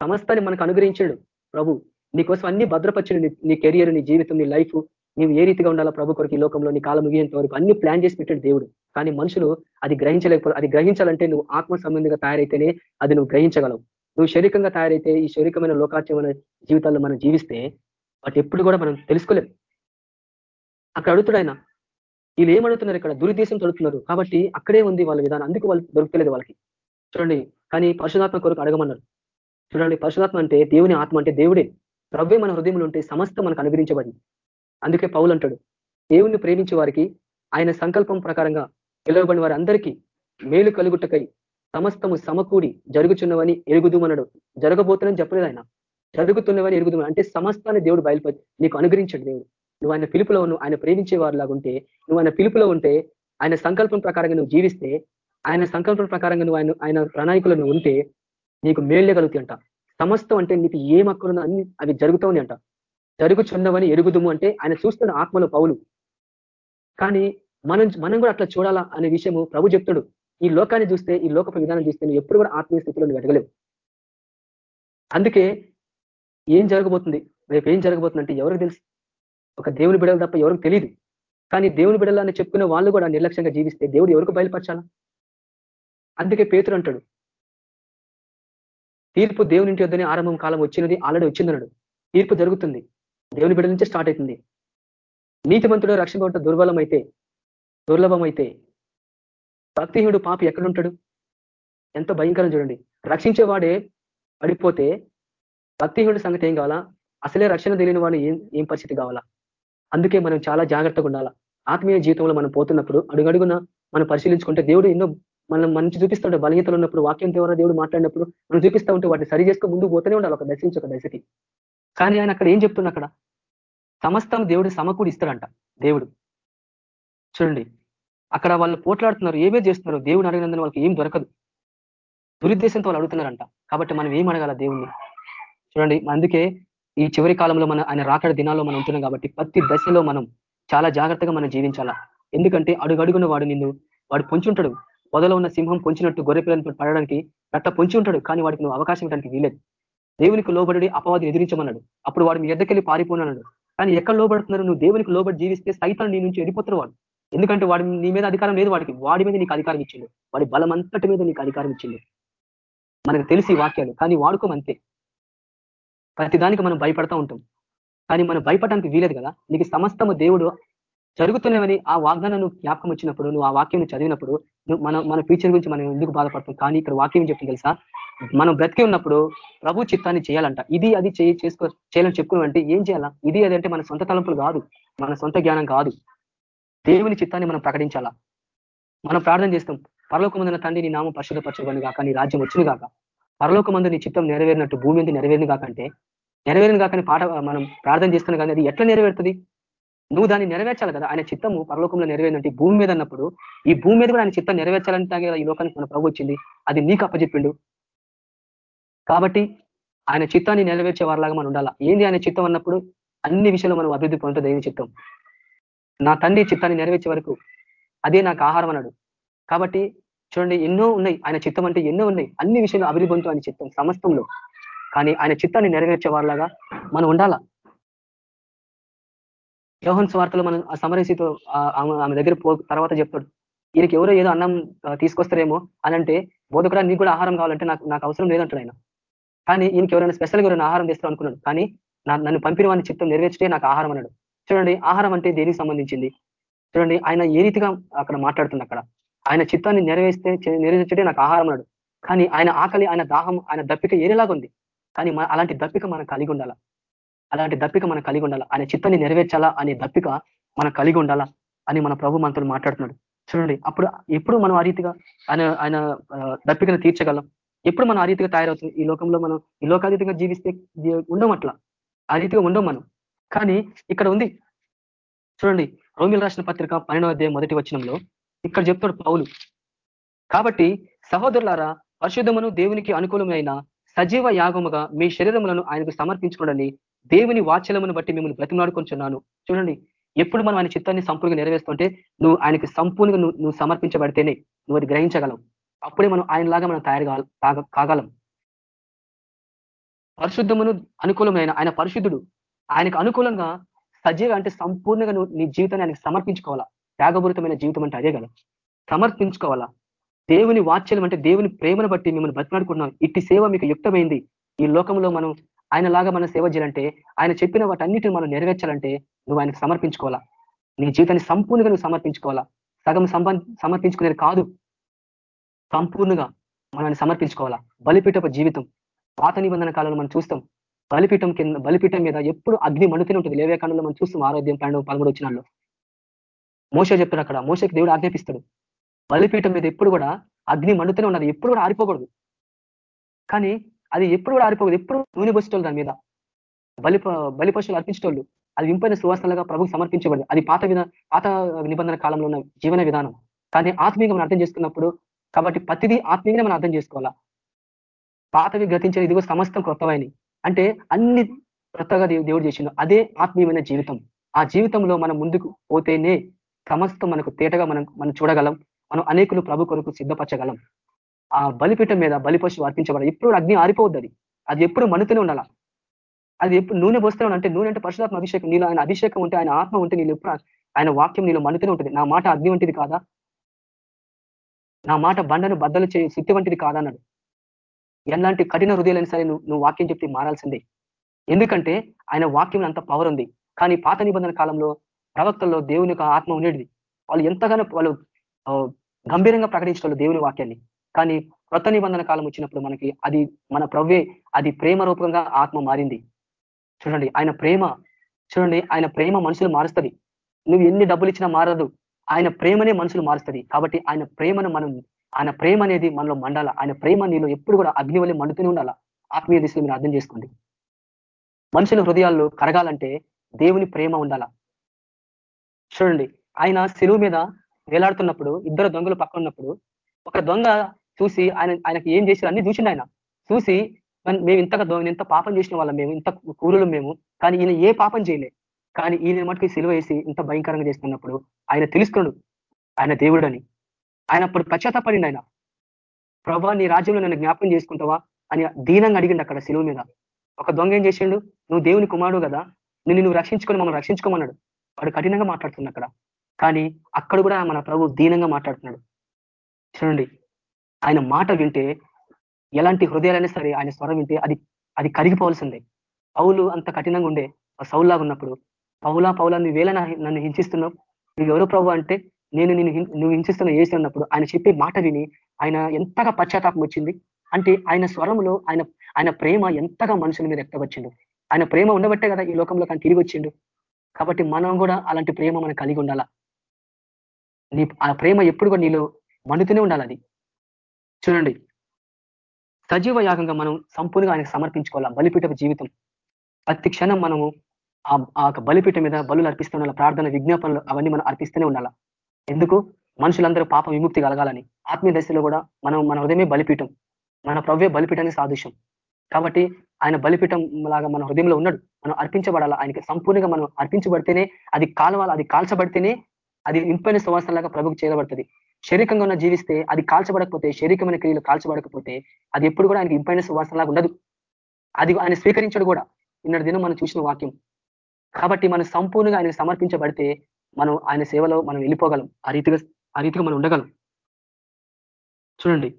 సమస్తాన్ని మనకు అనుగ్రహించాడు ప్రభు. నీకోసం అన్ని భద్రపరిచాడు నీ కెరియర్ నీ జీవితం నీ లైఫ్ నీవు ఏ రీతిగా ఉండాలా ప్రభు కొరకు ఈ లోకంలో నీ కాలం ముగియంత వరకు అన్ని ప్లాన్ చేసి పెట్టాడు దేవుడు. కానీ మనుషులు అది గ్రహించలేకపోతే అది గ్రహించాలంటే నువ్వు ఆత్మ సంబంధిగా తయారైతేనే అది నువ్వు గ్రహించగలవు. నువ్వు శరీరంగా తయారైతే ఈ శరీరమైన లోకాచ్యమైన జీవితాల్లో మనం జీవిస్తే వాటి ఎప్పుడు కూడా మనం తెలుసుకోలేం. అక్కడ అడుగుతాడు ఆయన వీళ్ళు ఏమడుగుతున్నారు ఇక్కడ? దురుద్దేశం తడుతున్నారు కాబట్టి అక్కడే ఉంది వాళ్ళ విధానం. అందుకు వాళ్ళు దొరుకుతలేదు వాళ్ళకి. చూడండి కానీ పరిశుధాత్మ కొరకు అడగమన్నారు. చూడండి పరిశుధాత్మ అంటే దేవుని ఆత్మ అంటే దేవుడే. ప్రవ్వే మన హృదయంలో ఉంటే సమస్త మనకు అనుగ్రహించబడింది. అందుకే పౌలు అంటాడు దేవుణ్ణి ప్రేమించే వారికి ఆయన సంకల్పం ప్రకారంగా పిలువబడిన వారి అందరికీ మేలు కలుగుటకై సమస్తము సమకూడి జరుగుచున్నవని ఎరుగుదుమనడు. జరగబోతుందని చెప్పలేదు ఆయన. చదువుతున్నవని ఎరుగుదు అంటే సమస్తాన్ని దేవుడు బయలుపరి నీకు అనుగ్రహించండి దేవుడు. నువ్వు ఆయన పిలుపులో నువ్వు ఆయన ప్రేమించే వారిలాగా ఉంటే నువ్వు ఆయన పిలుపులో ఉంటే ఆయన సంకల్పం ప్రకారంగా నువ్వు జీవిస్తే ఆయన సంకల్పం ప్రకారంగా నువ్వు ఆయన ఆయన ప్రణాళికలను ఉంటే నీకు మేళ్ళే కలుగుతాయి అంట. సమస్తం అంటే నీకు ఏం అక్కడున్నా అన్ని అవి జరుగుతావు అంట. జరుగుచున్నవని ఎరుగుదుము అంటే ఆయన చూస్తున్న ఆత్మలో పౌలు. కానీ మనం మనం కూడా అట్లా చూడాలా అనే విషయము ప్రభు చెప్తాడు. ఈ లోకాన్ని చూస్తే ఈ లోకపు విధానం చూస్తే నువ్వు ఎప్పుడు కూడా ఆత్మీయ స్థితిలో నువ్వు ఎదగలేవు. అందుకే ఏం జరగబోతుంది? రేపు ఏం జరగబోతుంది అంటే ఎవరికి తెలుసు? ఒక దేవుని బిడలు తప్ప ఎవరికి తెలియదు కానీ దేవుని బిడలు అని చెప్పుకునే వాళ్ళు కూడా నిర్లక్ష్యంగా జీవిస్తే దేవుడు ఎవరికి బయలుపరచాలా? అందుకే పేతురు అంటాడు తీర్పు దేవుని ఇంటి వద్దనే ఆరంభం కాలం వచ్చినది ఆల్రెడీ వచ్చిందన్నాడు. తీర్పు జరుగుతుంది. దేవుని బిడ్డ నుంచే స్టార్ట్ అవుతుంది. నీతిమంతుడు రక్షింపబడ్డ దుర్బలం అయితే దుర్లభం అయితే భక్తిహీనుడు పాపి ఎక్కడుంటాడు? ఎంత భయంకరం చూడండి. రక్షించేవాడే పడిపోతే భక్తిహీనుడి సంగతి ఏం కావాలా? అసలే రక్షణ తెలియని వాడు ఏం ఏం పరిస్థితి కావాలా? అందుకే మనం చాలా జాగ్రత్తగా ఉండాలా. ఆత్మీయ జీవితంలో మనం పోతున్నప్పుడు అడుగడుగున మనం పరిశీలించుకుంటే దేవుడు ఎన్నో మనం మంచి చూపిస్తుంటే బలహీతలు ఉన్నప్పుడు వాక్యం ద్వారా దేవుడు మాట్లాడినప్పుడు మనం చూపిస్తూ ఉంటే వాటిని సరి చేసుకుని ముందు పోతూనే ఉండాలి ఒక దశ నుంచి ఒక దశకి. కానీ ఆయన అక్కడ ఏం చెప్తున్నా అక్కడ? సమస్తం దేవుడు సమకూడి ఇస్తాడంట దేవుడు. చూడండి అక్కడ వాళ్ళు పోట్లాడుతున్నారు ఏమే చేస్తున్నారు? దేవుడు అడిగినందున వాళ్ళకి ఏం దొరకదు. దురుద్దేశంతో వాళ్ళు అడుగుతున్నారంట. కాబట్టి మనం ఏం అడగాల దేవుణ్ణి? చూడండి అందుకే ఈ చివరి కాలంలో మన ఆయన రాకడ దినాల్లో మనం ఉంటున్నాం కాబట్టి ప్రతి దశలో మనం చాలా జాగ్రత్తగా మనం జీవించాలా. ఎందుకంటే అడుగడుగున వాడు నిన్ను వాడు పొంచుంటాడు. పొదలో ఉన్న సింహం పొంచినట్టు గొర్రెపిల్లని పడడానికి అట్లా పొంచి ఉంటాడు కానీ వాడికి నువ్వు అవకాశం ఇవ్వడానికి వీలేదు దేవునికి లోబడి అపవాది ఎదిరించమన్నాడు. అప్పుడు వాడు మీ ఎద్దకెళ్ళి పారిపోనన్నాడు. కానీ ఎక్కడ లోబడుతున్నారు నువ్వు దేవునికి లోబడి జీవిస్తే సైతాన్ని నీ నుంచి వెళ్ళిపోతున్న వాడు. ఎందుకంటే వాడి నీ మీద అధికారం లేదు వాడికి. వాడి మీద నీకు అధికారం ఇచ్చిండు. వాడి బలం అంతటి మీద నీకు అధికారం ఇచ్చిండు. మనకు తెలిసి వాక్యాలు కానీ వాడుకోమంతే. ప్రతి దానికి మనం భయపడతా ఉంటాం. కానీ మనం భయపడడానికి వీలేదు కదా. నీకు సమస్తము దేవుడు జరుగుతున్నవని ఆ వాగ్దానం నువ్వు జ్ఞాపకం వచ్చినప్పుడు నువ్వు ఆ వాక్యం చదివినప్పుడు నువ్వు మన మన ఫ్యూచర్ గురించి మనం ఎందుకు బాధపడతాం? కానీ ఇక్కడ వాక్యం చెప్తుంది తెలుసా? మనం బ్రతికి ఉన్నప్పుడు ప్రభు చిత్తాన్ని చేయాలంట. ఇది అది చేయి చేసుకో చేయాలని చెప్పుకున్నామంటే ఏం చేయాలా? ఇది అది అంటే మన సొంత తలంపులు కాదు. మన సొంత జ్ఞానం కాదు. దేవుని చిత్తాన్ని మనం ప్రకటించాలా? మనం ప్రార్థన చేస్తాం. పరలోకమందున తండ్రి నీ నామం పరిశుద్ధపరచబడి కాక నీ రాజ్యం వచ్చిన కాక పరలోకమందు నీ చిత్తం నెరవేరినట్టు భూమి మీద నెరవేరిన కాకంటే నెరవేరిన కాకని పాట మనం ప్రార్థన చేస్తున్నాం కానీ అది ఎట్లా నెరవేరుతుంది? నువ్వు దాన్ని నెరవేర్చాలి కదా ఆయన చిత్తము పరలోకంలో నెరవేరినట్టు భూమి మీద అన్నప్పుడు ఈ భూమి మీద కూడా ఆయన చిత్తం నెరవేర్చాలంటే ఈ లోకానికి మన ప్రభు వచ్చింది అది నీకు అప్పచెప్పిండు. కాబట్టి ఆయన చిత్తాన్ని నెరవేర్చే వారిలాగా మనం ఉండాలా? ఏంది ఆయన చిత్తం అన్నప్పుడు? అన్ని విషయంలో మనం అభివృద్ధి పొందుతుంది దేవుని చిత్తం. నా తండ్రి చిత్తాన్ని నెరవేర్చే వరకు అదే నాకు ఆహారం అన్నాడు. కాబట్టి చూడండి ఎన్నో ఉన్నాయి. ఆయన చిత్తం అంటే ఎన్నో ఉన్నాయి. అన్ని విషయాలు అభివృద్ధి పొందుతూ ఆయన చిత్తం సమస్తంలో. కానీ ఆయన చిత్తాన్ని నెరవేర్చే వారిలాగా మనం ఉండాలా? యోహన్ స్వార్థలో మనం ఆ సమరసితో ఆమె దగ్గర పో తర్వాత చెప్తాడు. ఈయనకి ఎవరో ఏదో అన్నం తీసుకొస్తారేమో అని అంటే బోధకుడా నీకు కూడా ఆహారం కావాలంటే నాకు నాకు అవసరం లేదంటాడు ఆయన. కానీ ఈయనకి ఎవరైనా స్పెషల్గా ఎవరైనా ఆహారం తెస్తారు అనుకున్నాడు. కానీ నన్ను పంపిన వాడిని చిత్తం నెరవేర్చడే నాకు ఆహారం అన్నాడు. చూడండి ఆహారం అంటే దేనికి సంబంధించింది? చూడండి ఆయన ఏ రీతిగా అక్కడ మాట్లాడుతుంది అక్కడ? ఆయన చిత్తాన్ని నెరవేస్తే నెరవేర్చడే నాకు ఆహారం అన్నాడు. కానీ ఆయన ఆకలి ఆయన దాహం ఆయన దప్పిక ఏరేలాగా ఉంది. కానీ అలాంటి దప్పిక మనం కలిగి ఉండాలా? అలాంటి దప్పిక మనం కలిగి ఉండాలా? ఆయన చిత్తాన్ని నెరవేర్చాలా అనే దప్పిక మనం కలిగి ఉండాలా అని మన ప్రభు మనతో మాట్లాడుతున్నాడు. చూడండి అప్పుడు ఎప్పుడు మనం ఆ రీతిగా ఆయన ఆయన దప్పికను తీర్చగలం? ఎప్పుడు మనం ఆ రీతిగా తయారవుతుంది? ఈ లోకంలో మనం ఈ లోకాతీతంగా జీవిస్తే ఉండం అట్లా. ఆ రీతిగా ఉండం మనం. కానీ ఇక్కడ ఉంది. చూడండి రోమిల్ రాసిన పత్రిక పన్నెండవ అధ్యాయం మొదటి వచనంలో ఇక్కడ చెప్తాడు పౌలు. కాబట్టి సహోదరులారా పరిశుద్ధమును దేవునికి అనుకూలమైన సజీవ యాగముగా మీ శరీరములను ఆయనకు సమర్పించుకోండి దేవుని వాచ్యలమును బట్టి మిమ్మల్ని బ్రతిమలాడుకుంటున్నాను చూడండి ఎప్పుడు మనం ఆయన చిత్తాన్ని సంపూర్ణంగా నెరవేరుస్తుంటే నువ్వు ఆయనకి సంపూర్ణంగా నువ్వు నువ్వు సమర్పించబడితేనే నువ్వు అది గ్రహించగలవు అప్పుడే మనం ఆయనలాగా మనం తయారు కాగలం. పరిశుద్ధమును అనుకూలమైన ఆయన పరిశుద్ధుడు. ఆయనకు అనుకూలంగా సజీవ అంటే సంపూర్ణంగా నువ్వు నీ జీవితాన్ని ఆయనకు సమర్పించుకోవాలా. త్యాగపూరితమైన జీవితం అంటే అదే కదా. సమర్పించుకోవాలా? దేవుని వాచ్యం అంటే దేవుని ప్రేమను బట్టి మిమ్మల్ని బతిమాడుకుంటున్నాం ఇట్టి సేవ మీకు యుక్తమైంది. ఈ లోకంలో మనం ఆయనలాగా మనం సేవ చేయాలంటే ఆయన చెప్పిన వాటన్నిటిని మనం నెరవేర్చాలంటే నువ్వు ఆయనకు సమర్పించుకోవాలా? నీ జీవితాన్ని సంపూర్ణంగా నువ్వు సమర్పించుకోవాలా? సగం సమర్పించుకునేది కాదు. సంపూర్ణంగా మనల్ని సమర్పించుకోవాలా? బలిపీఠపు జీవితం. పాత నిబంధన కాలంలో మనం చూస్తాం. బలిపీఠం కింద బలిపీఠం మీద ఎప్పుడు అగ్ని మండుతూనే ఉంటుంది. లేవేకాండంలో మనం చూస్తాం ఆరోగ్యం పండుగ పదమూడు వచ్చినాల్లో మోస చెప్తాడు అక్కడ. మోసకి దేవుడు ఆజ్ఞాపిస్తాడు. బలిపీఠం మీద ఎప్పుడు కూడా అగ్ని మండుతూనే ఉన్నది. ఎప్పుడు కూడా ఆరిపోకూడదు. కానీ అది ఎప్పుడు కూడా ఆరిపోకూడదు. ఎప్పుడు నూనె పోసేటోళ్ళు దాని మీద. బలి బలి పశువులు అర్పించేటోళ్ళు. అది వింపైన సువాసనలుగా ప్రభుకు సమర్పించబడింది. అది పాత విధ పాత నిబంధన కాలంలో ఉన్న జీవన విధానం. కానీ ఆత్మీయంగా మనం అర్థం చేసుకున్నప్పుడు కాబట్టి ప్రతిదీ ఆత్మీయంగా మనం అర్థం చేసుకోవాలా? పాతవి గతించిన ఇదిగో సమస్తం క్రొత్తవైన అంటే అన్ని క్రొత్తగా దేవుడు చేసిండు. అదే ఆత్మీయమైన జీవితం. ఆ జీవితంలో మనం ముందుకు పోతేనే సమస్తం మనకు తేటగా మనం మనం చూడగలం. మనం అనేకులు ప్రభు కొరకు సిద్ధపరచగలం. ఆ బలిపీఠం మీద బలిపశు అర్పించబడ ఎప్పుడు అగ్ని ఆరిపోవద్దు అది అది ఎప్పుడు మనుతూనే ఉండాల. అది ఎప్పుడు నూనె పోస్తూనే అంటే నూనె అంటే పరిశుధాత్మ అభిషేకం. నీలో ఆయన అభిషేకం ఉంటే ఆయన ఆత్మ ఉంటే నీళ్ళు ఎప్పుడు ఆయన వాక్యం నీలో మనుతూనే ఉంటుంది. నా మాట అగ్ని వంటిది కాదా? నా మాట బండను బద్దలు చేయి శక్తి వంటిది కాదన్నాడు. ఎలాంటి కఠిన హృదయాలైనా సరే నువ్వు నువ్వు వాక్యం చెప్తే మారాల్సిందే. ఎందుకంటే ఆయన వాక్యం అంత పవర్ ఉంది. కానీ పాత నిబంధన కాలంలో ప్రవక్తల్లో దేవుని యొక్క ఆత్మ ఉండేది వాళ్ళు ఎంతగానో వాళ్ళు గంభీరంగా ప్రకటించడంలో దేవుని వాక్యాన్ని. కానీ కొత్త నిబంధన కాలం వచ్చినప్పుడు మనకి అది మన ప్రవ్వే అది ప్రేమ రూపంగా ఆత్మ మారింది. చూడండి ఆయన ప్రేమ చూడండి ఆయన ప్రేమ మనుషులు మారుస్తుంది. నువ్వు ఎన్ని డబ్బులు ఇచ్చినా మారదు. ఆయన ప్రేమనే మనుషులు మారుస్తుంది. కాబట్టి ఆయన ప్రేమను మనం ఆయన ప్రేమ అనేది మనలో మండాల? ఆయన ప్రేమ నీలో ఎప్పుడు కూడా అగ్నివల్లి మండుతూనే ఉండాలా? ఆత్మీయ దిశలో మీరు అర్థం చేసుకోండి. మనుషుల హృదయాల్లో కరగాలంటే దేవుని ప్రేమ ఉండాల? చూడండి. ఆయన సెలువు మీద వేలాడుతున్నప్పుడు ఇద్దరు దొంగలు పక్క ఉన్నప్పుడు ఒక దొంగ చూసి ఆయన ఆయనకి ఏం చేశారు అన్ని చూసిండు ఆయన. చూసి మేము ఇంతగా ఇంత పాపం చేసిన వాళ్ళం మేము ఇంత కూరులు మేము కానీ ఈయన ఏ పాపం చేయలే. కానీ ఈయన మటుకు సిలువ వేసి ఇంత భయంకరంగా చేస్తున్నప్పుడు ఆయన తెలుసుకున్నాడు ఆయన దేవుడని. ఆయన అప్పుడు పశ్చాత్తపడింది ఆయన. ప్రభా నీ రాజ్యంలో నన్ను జ్ఞాపకం చేసుకుంటావా? అని దీనంగా అడిగిండు అక్కడ సిలువ మీద. ఒక దొంగ ఏం చేసిండు నువ్వు దేవుని కుమారుడు కదా నిన్ను నువ్వు రక్షించుకొని మమ్మల్ని రక్షించుకోమన్నాడు. వాడు కఠినంగా మాట్లాడుతున్నాడు అక్కడ. కానీ అక్కడ కూడా మన ప్రభు దీనంగా మాట్లాడుతున్నాడు. చూడండి ఆయన మాట వింటే ఎలాంటి హృదయాలైనా సరే ఆయన స్వరం వింటే అది అది కరిగిపోవాల్సిందే. పౌలు అంత కఠినంగా ఉండే సౌల్లాగా ఉన్నప్పుడు పౌలా పౌలా నువ్వు వేళ నన్ను హింసిస్తున్నావు? నువ్వు ఎవరు ప్రభు అంటే నేను నేను నువ్వు హింసిస్తున్న ఏసి అన్నప్పుడు ఆయన చెప్పే మాట విని ఆయన ఎంతగా పశ్చాత్తాపం వచ్చింది? అంటే ఆయన స్వరంలో ఆయన ఆయన ప్రేమ ఎంతగా మనుషుల మీద ఎక్కవచ్చిండు ఆయన ప్రేమ ఉండబట్టే కదా ఈ లోకంలో కానీ తిరిగి వచ్చిండు? కాబట్టి మనం కూడా అలాంటి ప్రేమ మనం కలిగి ఉండాలా? నీ ఆ ప్రేమ ఎప్పుడు కూడా నీలో మండుతూనే ఉండాలి అది. చూడండి. సజీవ యాగంగా మనం సంపూర్ణంగా ఆయనకు సమర్పించుకోవాలా? బలిపీఠపు జీవితం. ప్రతి క్షణం మనము ఆ బలిపీఠ మీద బలు అర్పిస్తున్న ప్రార్థన విజ్ఞాపనలు అవన్నీ మనం అర్పిస్తూనే ఉండాలా? ఎందుకు? మనుషులందరూ పాప విముక్తి కలగాలని. ఆత్మీయ దశలో కూడా మనం మన హృదయమే బలిపీఠం. మన ప్రవ్వే బలిపీఠానికి సాదృశ్యం. కాబట్టి ఆయన బలిపీఠం లాగా మన హృదయంలో ఉన్నాడు. మనం అర్పించబడాలి? ఆయనకి సంపూర్ణంగా మనం అర్పించబడితేనే అది కాలవాలి అది కాల్చబడితేనే అది ఇంపైన సువాసనలాగా ప్రభుకు చేయబడుతుంది. శరీరంగా ఉన్న జీవిస్తే అది కాల్చబడకపోతే శరీరమైన క్రియలు కాల్చబడకపోతే అది ఎప్పుడు కూడా ఆయనకి ఇంపైన సువాసనలాగా ఉండదు. అది ఆయన స్వీకరించడు కూడా. నిన్నటి దినం మనం చూసిన వాక్యం. కాబట్టి మనం సంపూర్ణంగా ఆయనకు సమర్పించబడితే మనం ఆయన సేవలో మనం వెళ్ళిపోగలం. ఆ రీతిగా ఆ రీతిగా మనం ఉండగలం. చూడండి.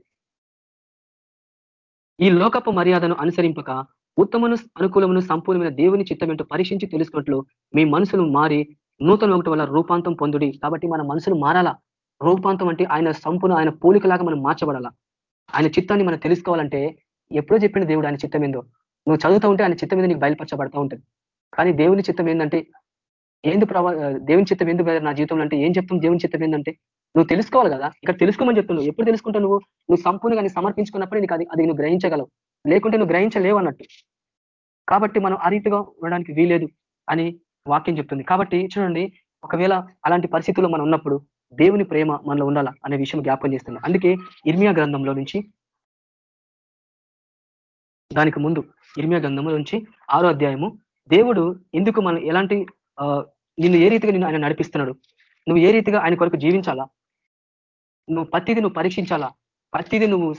ఈ లోకపు మర్యాదను అనుసరింపక ఉత్తమను అనుకూలమును సంపూర్ణమైన దేవుని చిత్తమేంటో పరీక్షించి తెలుసుకున్నట్లు మీ మనసులు మారి నూతన ఒకటి వల్ల రూపాంతం పొందుడి. కాబట్టి మన మనసును మారాలా? రూపాంతం అంటే ఆయన సంపూర్ణ ఆయన పోలికలాగా మనం మార్చబడాలా? ఆయన చిత్తాన్ని మనం తెలుసుకోవాలంటే ఎప్పుడో చెప్పిన దేవుడు ఆయన చిత్తం ఏందో. నువ్వు చదువుతూ ఉంటే ఆయన చిత్తం మీద నీకు బయలుపరచబడతా ఉంటుంది. కానీ దేవుని చిత్తం ఏంటంటే ఏంది ప్రభా దేవుని చిత్తం ఎందుకు నా జీవితంలో అంటే ఏం చెప్తాం దేవుని చిత్తం ఏంటంటే నువ్వు తెలుసుకోవాలి కదా ఇక్కడ తెలుసుకోమని చెప్తున్నావు. ఎప్పుడు తెలుసుకుంటావు నువ్వు? నువ్వు సంపూర్ణంగా సమర్పించుకున్నప్పుడు నీకు అది అది నువ్వు గ్రహించగలవు. లేకుంటే నువ్వు గ్రహించలేవు అన్నట్టు. కాబట్టి మనం ఆ రీతిగా ఉండడానికి వీలేదు అని వాక్యం చెప్తుంది. కాబట్టి చూడండి ఒకవేళ అలాంటి పరిస్థితుల్లో మనం ఉన్నప్పుడు దేవుని ప్రేమ మనలో ఉండాలా అనే విషయం జ్ఞాపం చేస్తుంది అందుకే ఇర్మియా గ్రంథంలో నుంచి దానికి ముందు ఇర్మియా గ్రంథంలో నుంచి ఆరో అధ్యాయము దేవుడు ఎందుకు మనం ఎలాంటి నిన్ను ఏ రీతిగా నిన్ను ఆయన నడిపిస్తున్నాడు? నువ్వు ఏ రీతిగా ఆయన కొరకు జీవించాలా? నువ్వు ప్రతిదీ నువ్వు పరీక్షించాలా? ప్రతిదీ నువ్వు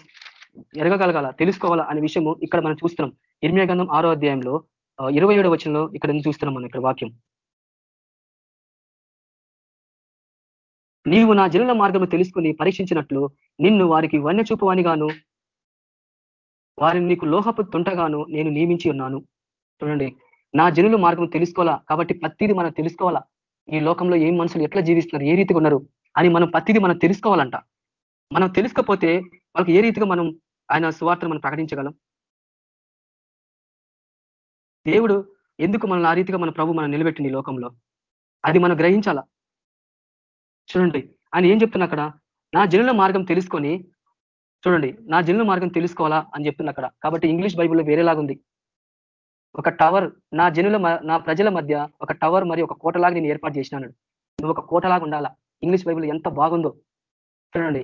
ఎరగగలగాల? తెలుసుకోవాలా అనే విషయము ఇక్కడ మనం చూస్తున్నాం. ఇర్మియా గంధం ఆరో అధ్యాయంలో ఇరవై ఏడో వచనంలో ఇక్కడ చూస్తున్నాం మనం ఇక్కడ వాక్యం. నీవు నా జనుల మార్గము తెలుసుకుని పరీక్షించినట్లు నిన్ను వారికి వన్య చూపువానిగాను వారిని నీకు లోహపు తుంటగాను నేను నియమించి ఉన్నాను. చూడండి. నా జనులు మార్గం తెలుసుకోవాలా? కాబట్టి ప్రతిదీ మనం తెలుసుకోవాలా? ఈ లోకంలో ఏం మనుషులు ఎట్లా జీవిస్తున్నారు? ఏ రీతిగా ఉన్నారు? అని మనం ప్రతిదీ మనం తెలుసుకోవాలంట. మనం తెలుసుకోకపోతే వాళ్ళకి ఏ రీతిగా మనం ఆయన సువార్తను మనం ప్రకటించగలం? దేవుడు ఎందుకు మనల్ని ఆ రీతిగా మన ప్రభు మనం నిలబెట్టింది ఈ లోకంలో? అది మనం గ్రహించాల? చూడండి. ఆయన ఏం చెప్తున్నా అక్కడ? నా జనుల మార్గం తెలుసుకొని చూడండి నా జనుల మార్గం తెలుసుకోవాలా అని చెప్తున్నా అక్కడ. కాబట్టి ఇంగ్లీష్ బైబుల్లో వేరేలాగుంది. ఒక టవర్ నా జనుల నా ప్రజల మధ్య ఒక టవర్ మరియు ఒక కోటలాగా నేను ఏర్పాటు చేసినాను. నువ్వు ఒక కోటలాగా ఉండాలా? ఇంగ్లీష్ బైబుల్ ఎంత బాగుందో. చూడండి.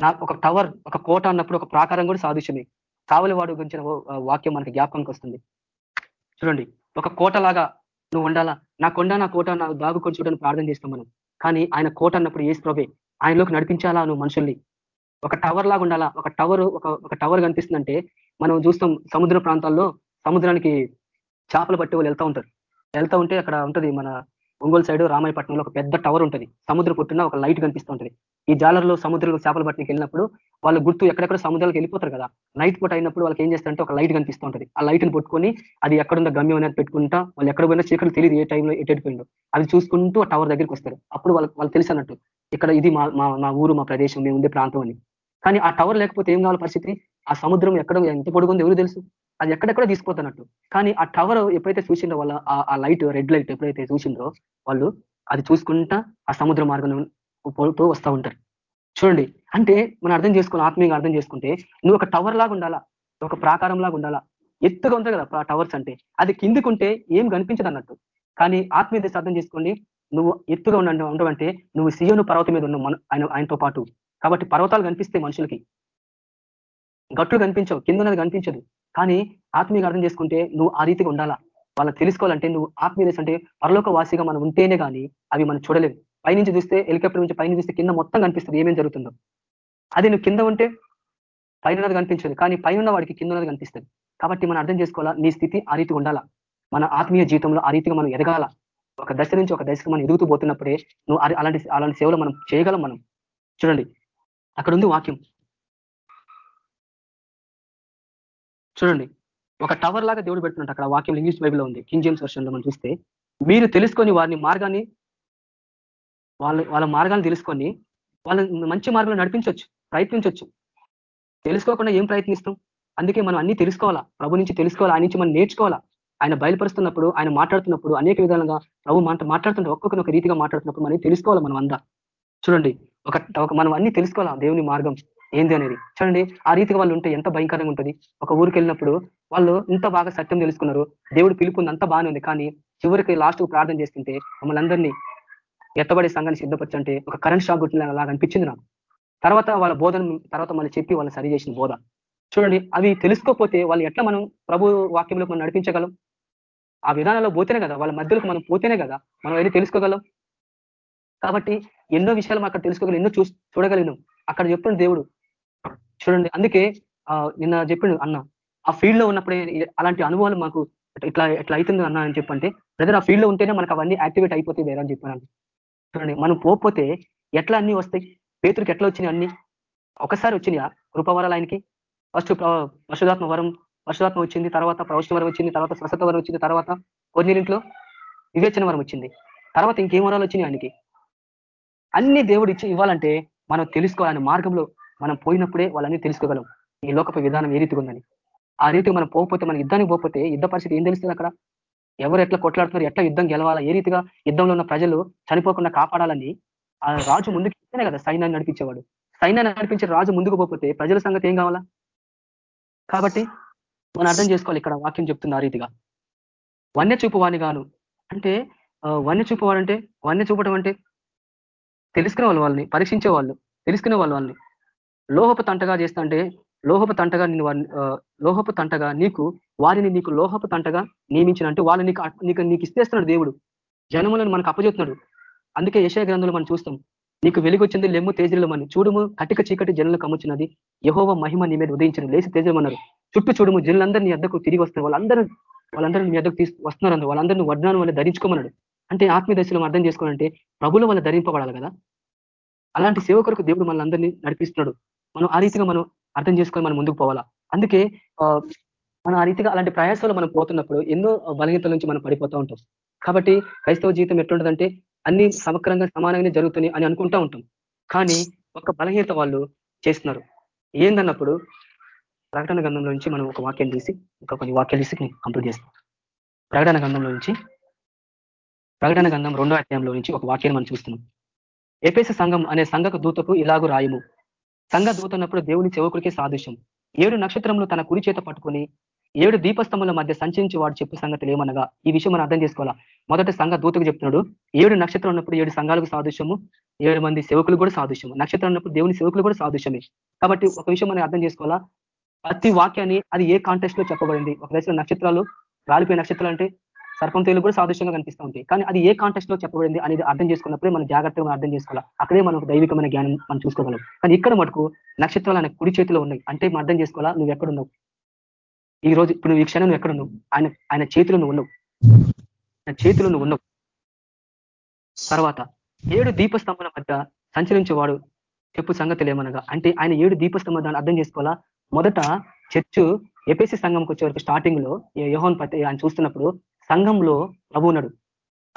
నా ఒక టవర్ ఒక కోట అన్నప్పుడు ఒక ప్రాకారం కూడా సాదృశ్యమే. కావలివాడు గురించిన వాక్యం మనకి జ్ఞాపకానికి వస్తుంది. చూడండి. ఒక కోటలాగా నువ్వు ఉండాలా? నా కొండ నా కోట నా దాగుకొని చూడని ప్రార్థన చేస్తాం మనం. కానీ ఆయన కోట అన్నప్పుడు ఏసు ప్రభే ఆయనలోకి నడిపించాలా నువ్వు మనుషుల్ని? ఒక టవర్ లాగా ఉండాలా? ఒక టవర్ ఒక ఒక టవర్ కనిపిస్తుందంటే మనం చూస్తాం సముద్ర ప్రాంతాల్లో సముద్రానికి చేపలు పట్టి వాళ్ళు వెళ్తూ ఉంటారు. వెళ్తూ ఉంటే అక్కడ ఉంటది మన ఒంగోలు సైడ్ రామాయపట్నంలో ఒక పెద్ద టవర్ ఉంటుంది. సముద్ర పుట్టిన ఒక లైట్ కనిపిస్తూ ఉంటుంది. ఈ జాలర్లో సముద్రంలో చేపలు పట్టినకి వెళ్ళినప్పుడు వాళ్ళు గుర్తు ఎక్కడెక్కడ సముద్రాలకు వెళ్ళిపోతారు కదా. నైట్ పూట అయినప్పుడు వాళ్ళకి ఏం చేస్తారంటే ఒక లైట్ కనిపిస్తూ ఉంటుంది. ఆ లైట్ని పట్టుకొని అది ఎక్కడుందో గమ్యం అనేది పెట్టుకుంటా వాళ్ళు ఎక్కడ పోయినా చీకటి తెలియదు ఏ టైంలో ఎటెడిపోయిందో అది చూసుకుంటూ ఆ టవర్ దగ్గరికి వస్తారు. అప్పుడు వాళ్ళకి వాళ్ళు తెలిసినట్టు ఇక్కడ ఇది మా మా ఊరు మా ప్రదేశం మేము ఉండే ప్రాంతం అని. కానీ ఆ టవర్ లేకపోతే ఏం కావాలి పరిస్థితి? ఆ సముద్రం ఎక్కడ ఎంత పొడుగుందో ఎవరు తెలుసు? అది ఎక్కడెక్కడ తీసుకుపోతున్నట్టు. కానీ ఆ టవర్ ఎప్పుడైతే చూసిండో వాళ్ళ ఆ లైట్ రెడ్ లైట్ ఎప్పుడైతే చూసిండ్రో వాళ్ళు అది చూసుకుంటా ఆ సముద్ర మార్గం పోతూ వస్తూ ఉంటారు. చూడండి అంటే మనం అర్థం చేసుకుని ఆత్మీయంగా అర్థం చేసుకుంటే నువ్వు ఒక టవర్ లాగా ఉండాలా? ఒక ప్రాకారం లాగా ఉండాలా? ఎత్తుగా ఉంటుంది కదా టవర్స్ అంటే. అది కిందికుంటే ఏం కనిపించదు అన్నట్టు. కానీ ఆత్మీయ దశ అర్థం చేసుకోండి నువ్వు ఎత్తుగా ఉండ ఉండవంటే నువ్వు సీయోను పర్వతం మీద ఉన్న ఆయన ఆయనతో పాటు కాబట్టి పర్వతాలు కనిపిస్తాయి మనుషులకి. గట్లు కనిపించవు కింద ఉన్నది కనిపించదు. కానీ ఆత్మీయ అర్థం చేసుకుంటే నువ్వు ఆ రీతిగా ఉండాలా? వాళ్ళకి తెలుసుకోవాలంటే నువ్వు ఆత్మీయ అంటే పరలోక వాసిగా మనం ఉంటేనే కానీ అవి మనం చూడలేము పైనుంచి చూస్తే హెలికాప్టర్ నుంచి పైన చూస్తే కింద మొత్తం కనిపిస్తుంది ఏమేం జరుగుతుందో. అది నువ్వు కింద ఉంటే పైన కనిపించదు కానీ పైన వాడికి కింద ఉన్నది కనిపిస్తుంది. కాబట్టి మనం అర్థం చేసుకోవాలా? నీ స్థితి ఆ రీతి ఉండాలా? మన ఆత్మీయ జీవితంలో ఆ రీతిగా మనం ఎదగాల? ఒక దశ నుంచి ఒక దశకు మనం ఎదుగుతూ పోతున్నప్పుడే నువ్వు అలాంటి అలాంటి సేవలు మనం చేయగలం మనం. చూడండి. అక్కడ ఉంది వాక్యం. చూడండి ఒక టవర్ లాగా దేవుడు పెడుతున్నట్టు అక్కడ వాక్యం ఇంగ్లీష్ బైబిల్లో ఉంది. కింగ్ జేమ్స్ వర్షన్లో మనం చూస్తే మీరు తెలుసుకొని వారిని మార్గాన్ని వాళ్ళ వాళ్ళ మార్గాన్ని తెలుసుకొని వాళ్ళని మంచి మార్గంలో నడిపించవచ్చు ప్రయత్నించవచ్చు తెలుసుకోకుండా ఏం ప్రయత్నిస్తాం? అందుకే మనం అన్ని తెలుసుకోవాలా? ప్రభు నుంచి తెలుసుకోవాలా? ఆయన నుంచి మనం నేర్చుకోవాలా? ఆయన బయలుపరుస్తున్నప్పుడు ఆయన మాట్లాడుతున్నప్పుడు అనేక విధాలుగా ప్రభు మాట మాట్లాడుతుంటే ఒక్కొక్కరిని ఒక రీతిగా మాట్లాడుతున్నప్పుడు మనం తెలుసుకోవాలి మనం అందా చూడండి ఒక మనం అన్ని తెలుసుకోవాలా దేవుని మార్గం ఏంది అనేది? చూడండి ఆ రీతిగా వాళ్ళు ఉంటే ఎంత భయంకరంగా ఉంటుంది. ఒక ఊరికి వెళ్ళినప్పుడు వాళ్ళు ఇంత బాగా సత్యం తెలుసుకున్నారు. దేవుడు పిలుపుంది అంత బాగానే ఉంది. కానీ చివరికి లాస్ట్ ప్రార్థన చేస్తుంటే మమ్మల్ని అందరినీ ఎత్తబడే సంఘాన్ని సిద్ధపరచంటే ఒక కరెంట్ షాక్ కొట్టిన లాగా అనిపించింది నాకు. తర్వాత వాళ్ళ బోధన తర్వాత మళ్ళీ చెప్పి వాళ్ళు సరి చేసిన బోధ. చూడండి అవి తెలుసుకోకపోతే వాళ్ళు ఎట్లా మనం ప్రభు వాక్యంలో మనం నడిపించగలం? ఆ విధానంలో పోతేనే కదా వాళ్ళ మధ్యలోకి మనం పోతేనే కదా మనం ఏది తెలుసుకోగలం? కాబట్టి ఎన్నో విషయాలు అక్కడ తెలుసుకోగలం ఎన్నో చూ చూడగలిగినాం అక్కడ చెప్పిన దేవుడు. చూడండి అందుకే నిన్న చెప్పిండు అన్న ఆ ఫీల్డ్లో ఉన్నప్పుడే అలాంటి అనుభవాలు మాకు ఇట్లా ఎట్లా అవుతుంది అన్న అని చెప్పంటే బ్రదర్ ఆ ఫీల్డ్లో ఉంటేనే మనకు అవన్నీ యాక్టివేట్ అయిపోతుంది వేరే అని చెప్పాను చూడండి మనం పోకపోతే ఎట్లా అన్ని వస్తాయి? పేతురికి ఎట్లా వచ్చినాయి అన్ని? ఒకసారి వచ్చినాయా? కృపవరాలు ఆయనకి? ఫస్ట్ పశుధాత్మ వరం పశుధాత్మ వచ్చింది తర్వాత ప్రవచన వరం వచ్చింది తర్వాత స్వస్థత వరం వచ్చింది తర్వాత కొన్నింట్లో వివేచన వరం వచ్చింది. తర్వాత ఇంకేం వరాలు వచ్చినాయి ఆయనకి? అన్ని దేవుడు ఇచ్చి ఇవ్వాలంటే మనం తెలుసుకోవాలని మార్గంలో మనం పోయినప్పుడే వాళ్ళని తెలుసుకోగలం. ఈ లోకపు విధానం ఏ రీతిగా ఉందని. ఆ రీతికి మనం పోకపోతే మన యుద్ధానికి పోకపోతే యుద్ధ పరిస్థితి ఏం తెలుస్తుంది అక్కడ? ఎవరు ఎట్లా కొట్లాడుతున్నారు ఎట్లా యుద్ధం గెలవాలా ఏ రీతిగా యుద్ధంలో ఉన్న ప్రజలు చనిపోకుండా కాపాడాలని ఆ రాజు ముందుకు ఇస్తేనే కదా సైన్యాన్ని నడిపించేవాడు. సైన్యాన్ని నడిపించే రాజు ముందుకు పోతే ప్రజల సంగతి ఏం కావాలా? కాబట్టి మనం అర్థం చేసుకోవాలి ఇక్కడ వాక్యం చెప్తుంది ఆ రీతిగా. వన్య చూపువాణి గాను అంటే వన్య చూపువాడంటే వన్య చూపడం అంటే తెలుసుకునే వాళ్ళు వాళ్ళని పరీక్షించే వాళ్ళు తెలుసుకునే వాళ్ళు వాళ్ళని. లోహపు తంటగా చేస్తాంటే లోహపు తంటగా నేను లోహపు తంటగా నీకు వారిని నీకు లోహపు తంటగా నియమించిన అంటే వాళ్ళు నీకు నీకు నీకు ఇస్తేస్తున్నాడు దేవుడు. జనములను మనకు అప్పచెప్తున్నాడు. అందుకే యశయ గ్రంథంలో మనం చూస్తాం నీకు వెలుగొచ్చింది లెమ్ము తేజలమని చూడుము కటిక చీకటి జనులకు కమ్ముచ్చినది యహోవ మహిమ నీ మీద ఉదయించను లేచి తేజమన్నారు చుట్టూ చూడుము జనులందరూ నీ అద్దకు తిరిగి వస్తారు వాళ్ళందరూ వాళ్ళందరూ నీ అద్దకు తీసు వస్తున్నారు వాళ్ళందరినీ వడ్డాను వల్ల ధరించుకోమన్నాడు. అంటే ఆత్మీయ దశలో అర్థం చేసుకోవాలంటే ప్రభుల వల్ల ధరింపబడాలి కదా. అలాంటి సేవకులకు దేవుడు మనందరినీ నడిపిస్తున్నాడు. మనం ఆ రీతిగా మనం అర్థం చేసుకొని మనం ముందుకు పోవాలా. అందుకే మనం ఆ రీతిగా అలాంటి ప్రయాసాలు మనం పోతున్నప్పుడు ఎన్నో బలహీనతల నుంచి మనం పడిపోతూ ఉంటాం. కాబట్టి క్రైస్తవ జీవితం ఎట్లుంటుందంటే అన్ని సమగ్రంగా సమానంగానే జరుగుతున్నాయి అని అనుకుంటూ ఉంటాం. కానీ ఒక బలహీనత వాళ్ళు చేస్తున్నారు. ఏందన్నప్పుడు ప్రకటన గంధంలో నుంచి మనం ఒక వాక్యం తీసి ఇంకా కొన్ని వాక్యాలు తీసి కంప్లీట్ చేస్తాం. ప్రకటన గంధంలో నుంచి ప్రకటన గంధం రెండో అధ్యాయంలో నుంచి ఒక వాక్యాన్ని మనం చూస్తున్నాం. ఎపేస సంఘం అనే సంఘకు దూతకు ఇలాగూ రాయము. సంఘ దూత ఉన్నప్పుడు దేవుని చెవకుడికే సాదృశ్యం. ఏడు నక్షత్రములు తన కుడి చేత పట్టుకొని ఏడు దీపస్తంభుల మధ్య సంచరించి వాడు చెప్పు సంగతులు ఏమనగా? ఈ విషయం మనం అర్థం చేసుకోవాలా? మొదట సంఘ దూతకు చెప్తున్నాడు ఏడు నక్షత్రం ఉన్నప్పుడు ఏడు సంఘాలకు సాదృశ్యము ఏడు మంది సేవకులు కూడా సాదృశ్యము. నక్షత్రం ఉన్నప్పుడు దేవుని సేవకులు కూడా సాదృశ్యమే. కాబట్టి ఒక విషయం మనం అర్థం చేసుకోవాలా? ప్రతి వాక్యాన్ని అది ఏ కాంటెస్ట్లో చెప్పబడింది? ఒక దశలో నక్షత్రాలు రాలిపోయే నక్షత్రాలు అంటే సర్పం తేలు కూడా సాదృశ్యంగా కనిపిస్తూ ఉంటాయి. కానీ అది ఏ కాంటెస్ట్లో చెప్పబడింది అనేది అర్థం చేసుకున్నప్పుడే మనం జాగ్రత్తగా అర్థం చేసుకోవాలి. అక్కడే మనం దైవికమైన జ్ఞానం మనం చూసుకోగలం. కానీ ఇక్కడ మటుకు నక్షత్రాలు ఆయన కుడి చేతిలో ఉన్నాయి. అంటే మనం అర్థం చేసుకోవాలా? నువ్వు ఎక్కడున్నావు ఈ రోజు ఇప్పుడు నువ్వు ఈ క్షణం నువ్వు ఎక్కడున్నావు ఆయన ఆయన చేతిలో నువ్వు ఉన్నావు. ఆయన చేతిలో నువ్వు ఉన్నావు. తర్వాత ఏడు దీపస్తంభాల మధ్య సంచరించేవాడు చెప్పు సంగతులు ఏమనగా? అంటే ఆయన ఏడు దీపస్తంభ దాన్ని అర్థం చేసుకోవాలా? మొదట చర్చ్ ఎపిసి సంఘంకి వచ్చే వరకు స్టార్టింగ్లో యోహన్ పత్రి ఆయన చూస్తున్నప్పుడు సంఘంలో ప్రభు ఉన్నాడు.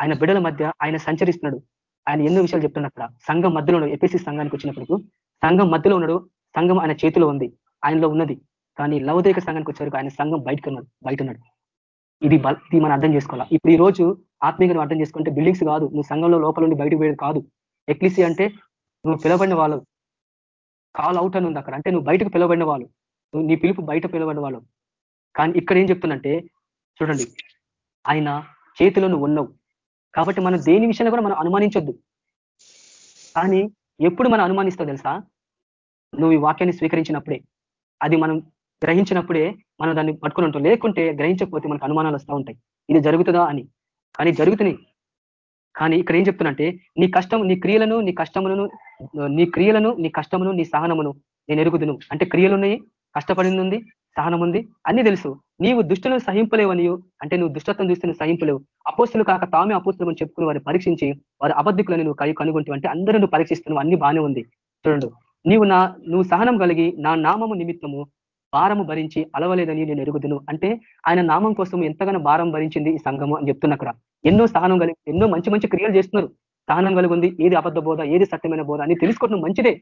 ఆయన బిడల మధ్య ఆయన సంచరిస్తున్నాడు. ఆయన ఎన్నో విషయాలు చెప్తున్నాడు అక్కడ. సంఘం మధ్యలో ఎపిసి సంఘానికి వచ్చినప్పుడు సంఘం మధ్యలో ఉన్నాడు. సంఘం ఆయన చేతిలో ఉంది. ఆయనలో ఉన్నది. కానీ లవదేక సంఘానికి వచ్చేవరకు ఆయన సంఘం బయటకు ఉన్నాడు. బయట ఉన్నాడు. ఇది ఇది మనం అర్థం చేసుకోవాలా? ఇప్పుడు ఈ రోజు ఆత్మీయంగా అర్థం చేసుకుంటే బిల్డింగ్స్ కాదు. నువ్వు సంఘంలో లోపల నుండి బయటకు పోయేది కాదు. ఎక్లిసి అంటే నువ్వు పిలవబడిన వాళ్ళు. కాల్ అవుట్ అని ఉంది అక్కడ. అంటే నువ్వు బయటకు పిలవబడిన వాళ్ళు. నువ్వు నీ పిలుపు బయట పిలవబడిన వాళ్ళు. కానీ ఇక్కడ ఏం చెప్తున్నంటే చూడండి. ఆయన చేతిలో నువ్వు ఉన్నావు. కాబట్టి మనం దేని విషయంలో కూడా మనం అనుమానించొద్దు. కానీ ఎప్పుడు మనం అనుమానిస్తావు తెలుసా? నువ్వు ఈ వాక్యాన్ని స్వీకరించినప్పుడే అది మనం గ్రహించినప్పుడే మనం దాన్ని పట్టుకుని ఉంటాం. లేకుంటే గ్రహించకపోతే మనకు అనుమానాలు వస్తూ ఉంటాయి. ఇది జరుగుతుందా అని. కానీ జరుగుతున్నాయి. కానీ ఇక్కడ ఏం చెప్తున్నంటే నీ కష్టం నీ క్రియలను నీ కష్టములను నీ క్రియలను నీ కష్టమును నీ సహనమును నేను ఎరుగుదును. అంటే క్రియలు ఉన్నాయి కష్టపడింది ఉంది సహనం ఉంది అన్ని తెలుసు. నీవు దుష్టులను సహింపలేవనియు అంటే నువ్వు దుష్టత్వం చూస్తే నువ్వు సహింపలేవు. అపోస్తులు కాక తామే అపోస్తులు అని చెప్పుకుని వారు పరీక్షించి వారి అబద్ధికులను నువ్వు కై కనుగొంటూ అంటే అందరూ నువ్వు పరీక్షిస్తున్నావు. అన్ని బాగానే ఉంది. చూడండు. నీవు నా నువ్వు సహనం కలిగి నా నామము నిమిత్తము భారము భరించి అలవలేదని నేను ఎరుగుదును. అంటే ఆయన నామం కోసం ఎంతగానో భారం భరించింది ఈ సంఘము అని చెప్తున్నా అక్కడ ఎన్నో సహనం కలిగి ఎన్నో మంచి మంచి క్రియలు చేస్తున్నారు. సహనం కలిగి ఉంది. ఏది అబద్ధ బోధ ఏది సత్యమైన బోధ అని తెలుసుకుంటున్నాం మంచిదే.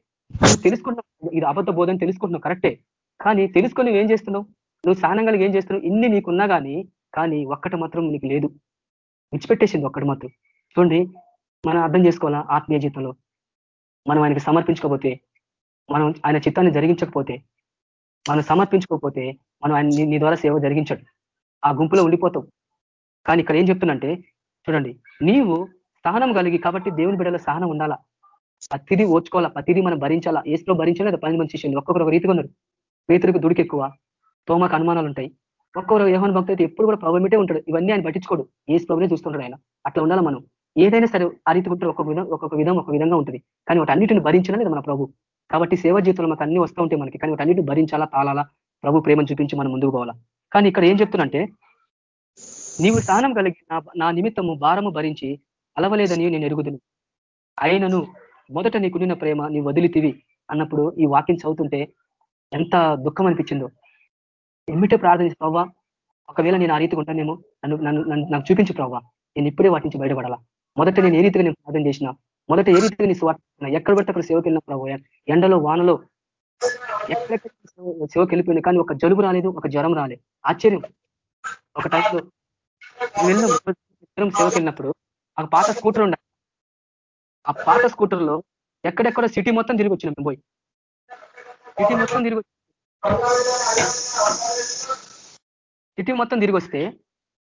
తెలుసుకుంటున్నాం ఇది అబద్ధ బోధ అని తెలుసుకుంటున్నాం కరెక్టే. కానీ తెలుసుకొని ఏం చేస్తున్నావు? నువ్వు సానంగా కలిగి ఏం చేస్తున్నావు? ఇన్ని నీకున్నా కానీ కానీ ఒక్కటి మాత్రం నీకు లేదు. విడిచిపెట్టేసింది ఒక్కటి మాత్రం. చూడండి మనం అర్థం చేసుకోవాలా ఆత్మీయ జీవితంలో? మనం ఆయనకి సమర్పించకపోతే మనం ఆయన చిత్తాన్ని జరిగించకపోతే మనం సమర్పించుకోకపోతే మనం ఆయన నీ ద్వారా సేవ జరిగించడు. ఆ గుంపులో ఉండిపోతావు కానీ ఇక్కడ ఏం చెప్తున్నంటే చూడండి నీవు సహనం కలిగి కాబట్టి దేవుని బిడ్డలో సహనం ఉండాలా? ప్రతిదీ ఓచుకోవాలా? ప్రతిదీ మనం భరించాలా? ఏసులో భరించాలి? పని మంది శిష్యులు ఒక్కొక్కరు ఒక రీతిగా ఉన్నారు. పేతురికి దుడికి ఎక్కువ తోమకు అనుమానాలు ఉంటాయి ఒక్కొక్కరు యోహన్ భక్తి అయితే ఎప్పుడు కూడా ప్రభుత్వమే ఉంటాడు. ఇవన్నీ ఆయన పట్టించుకోడు. ఏ ప్రభునే చూస్తుంటాడు ఆయన. అట్లా ఉండాలి మనం? ఏదైనా సరే ఆ రీతి ఉంటారు ఒక్కొక్క విధం ఒక్కొక్క విధం ఒక విధంగా ఉంటుంది. కానీ వాటి అన్నిటిని భరించడం మన ప్రభు. కాబట్టి సేవ జీవితంలో మనకు అన్ని వస్తూ ఉంటాయి మనకి. కానీ వాటి అన్నిటిని భరించాలా తాళాలా? ప్రభు ప్రేమను చూపించి మనం ముందుకు పోవాలా? కానీ ఇక్కడ ఏం చెప్తున్నంటే నీవు స్థానం కలిగి నా నిమిత్తము భారము భరించి అలవలేదని నేను ఎరుగుదును. అయినను మొదట నీకున్న ప్రేమ నీ వదిలితివి అన్నప్పుడు ఈ వాక్యం చదువుతుంటే ఎంత దుఃఖం అనిపించిందో ఎమ్మిటే ప్రార్థించి ప్రవ్వా ఒకవేళ నేను ఆ రీతిగా ఉంటానేమో నన్ను నన్ను నాకు చూపించు ప్రవ్వా. నేను ఇప్పుడే వాటి నుంచి బయటపడాలా. మొదట నేను ఏ రీతిగా నేను ప్రార్థన చేసిన మొదట ఏ రీతిగా నీ స్వార్థ ఎక్కడ పడితే అక్కడ సేవకి వెళ్ళిన ప్రభు ఎండలో వానలో ఎక్కడెక్కడ సేవకి వెళ్ళిపోయింది కానీ ఒక జలుబు రాలేదు ఒక జ్వరం రాలేదు ఆశ్చర్యం. ఒక టైంలో వెళ్ళిన సేవకి వెళ్ళినప్పుడు ఒక పాత స్కూటర్ ఉండాలి. ఆ పాత స్కూటర్లో ఎక్కడెక్కడ సిటీ మొత్తం తిరిగి వచ్చినాం మేము పోయి. సిటీ మొత్తం తిరిగి సిటీ మొత్తం తిరిగి వస్తే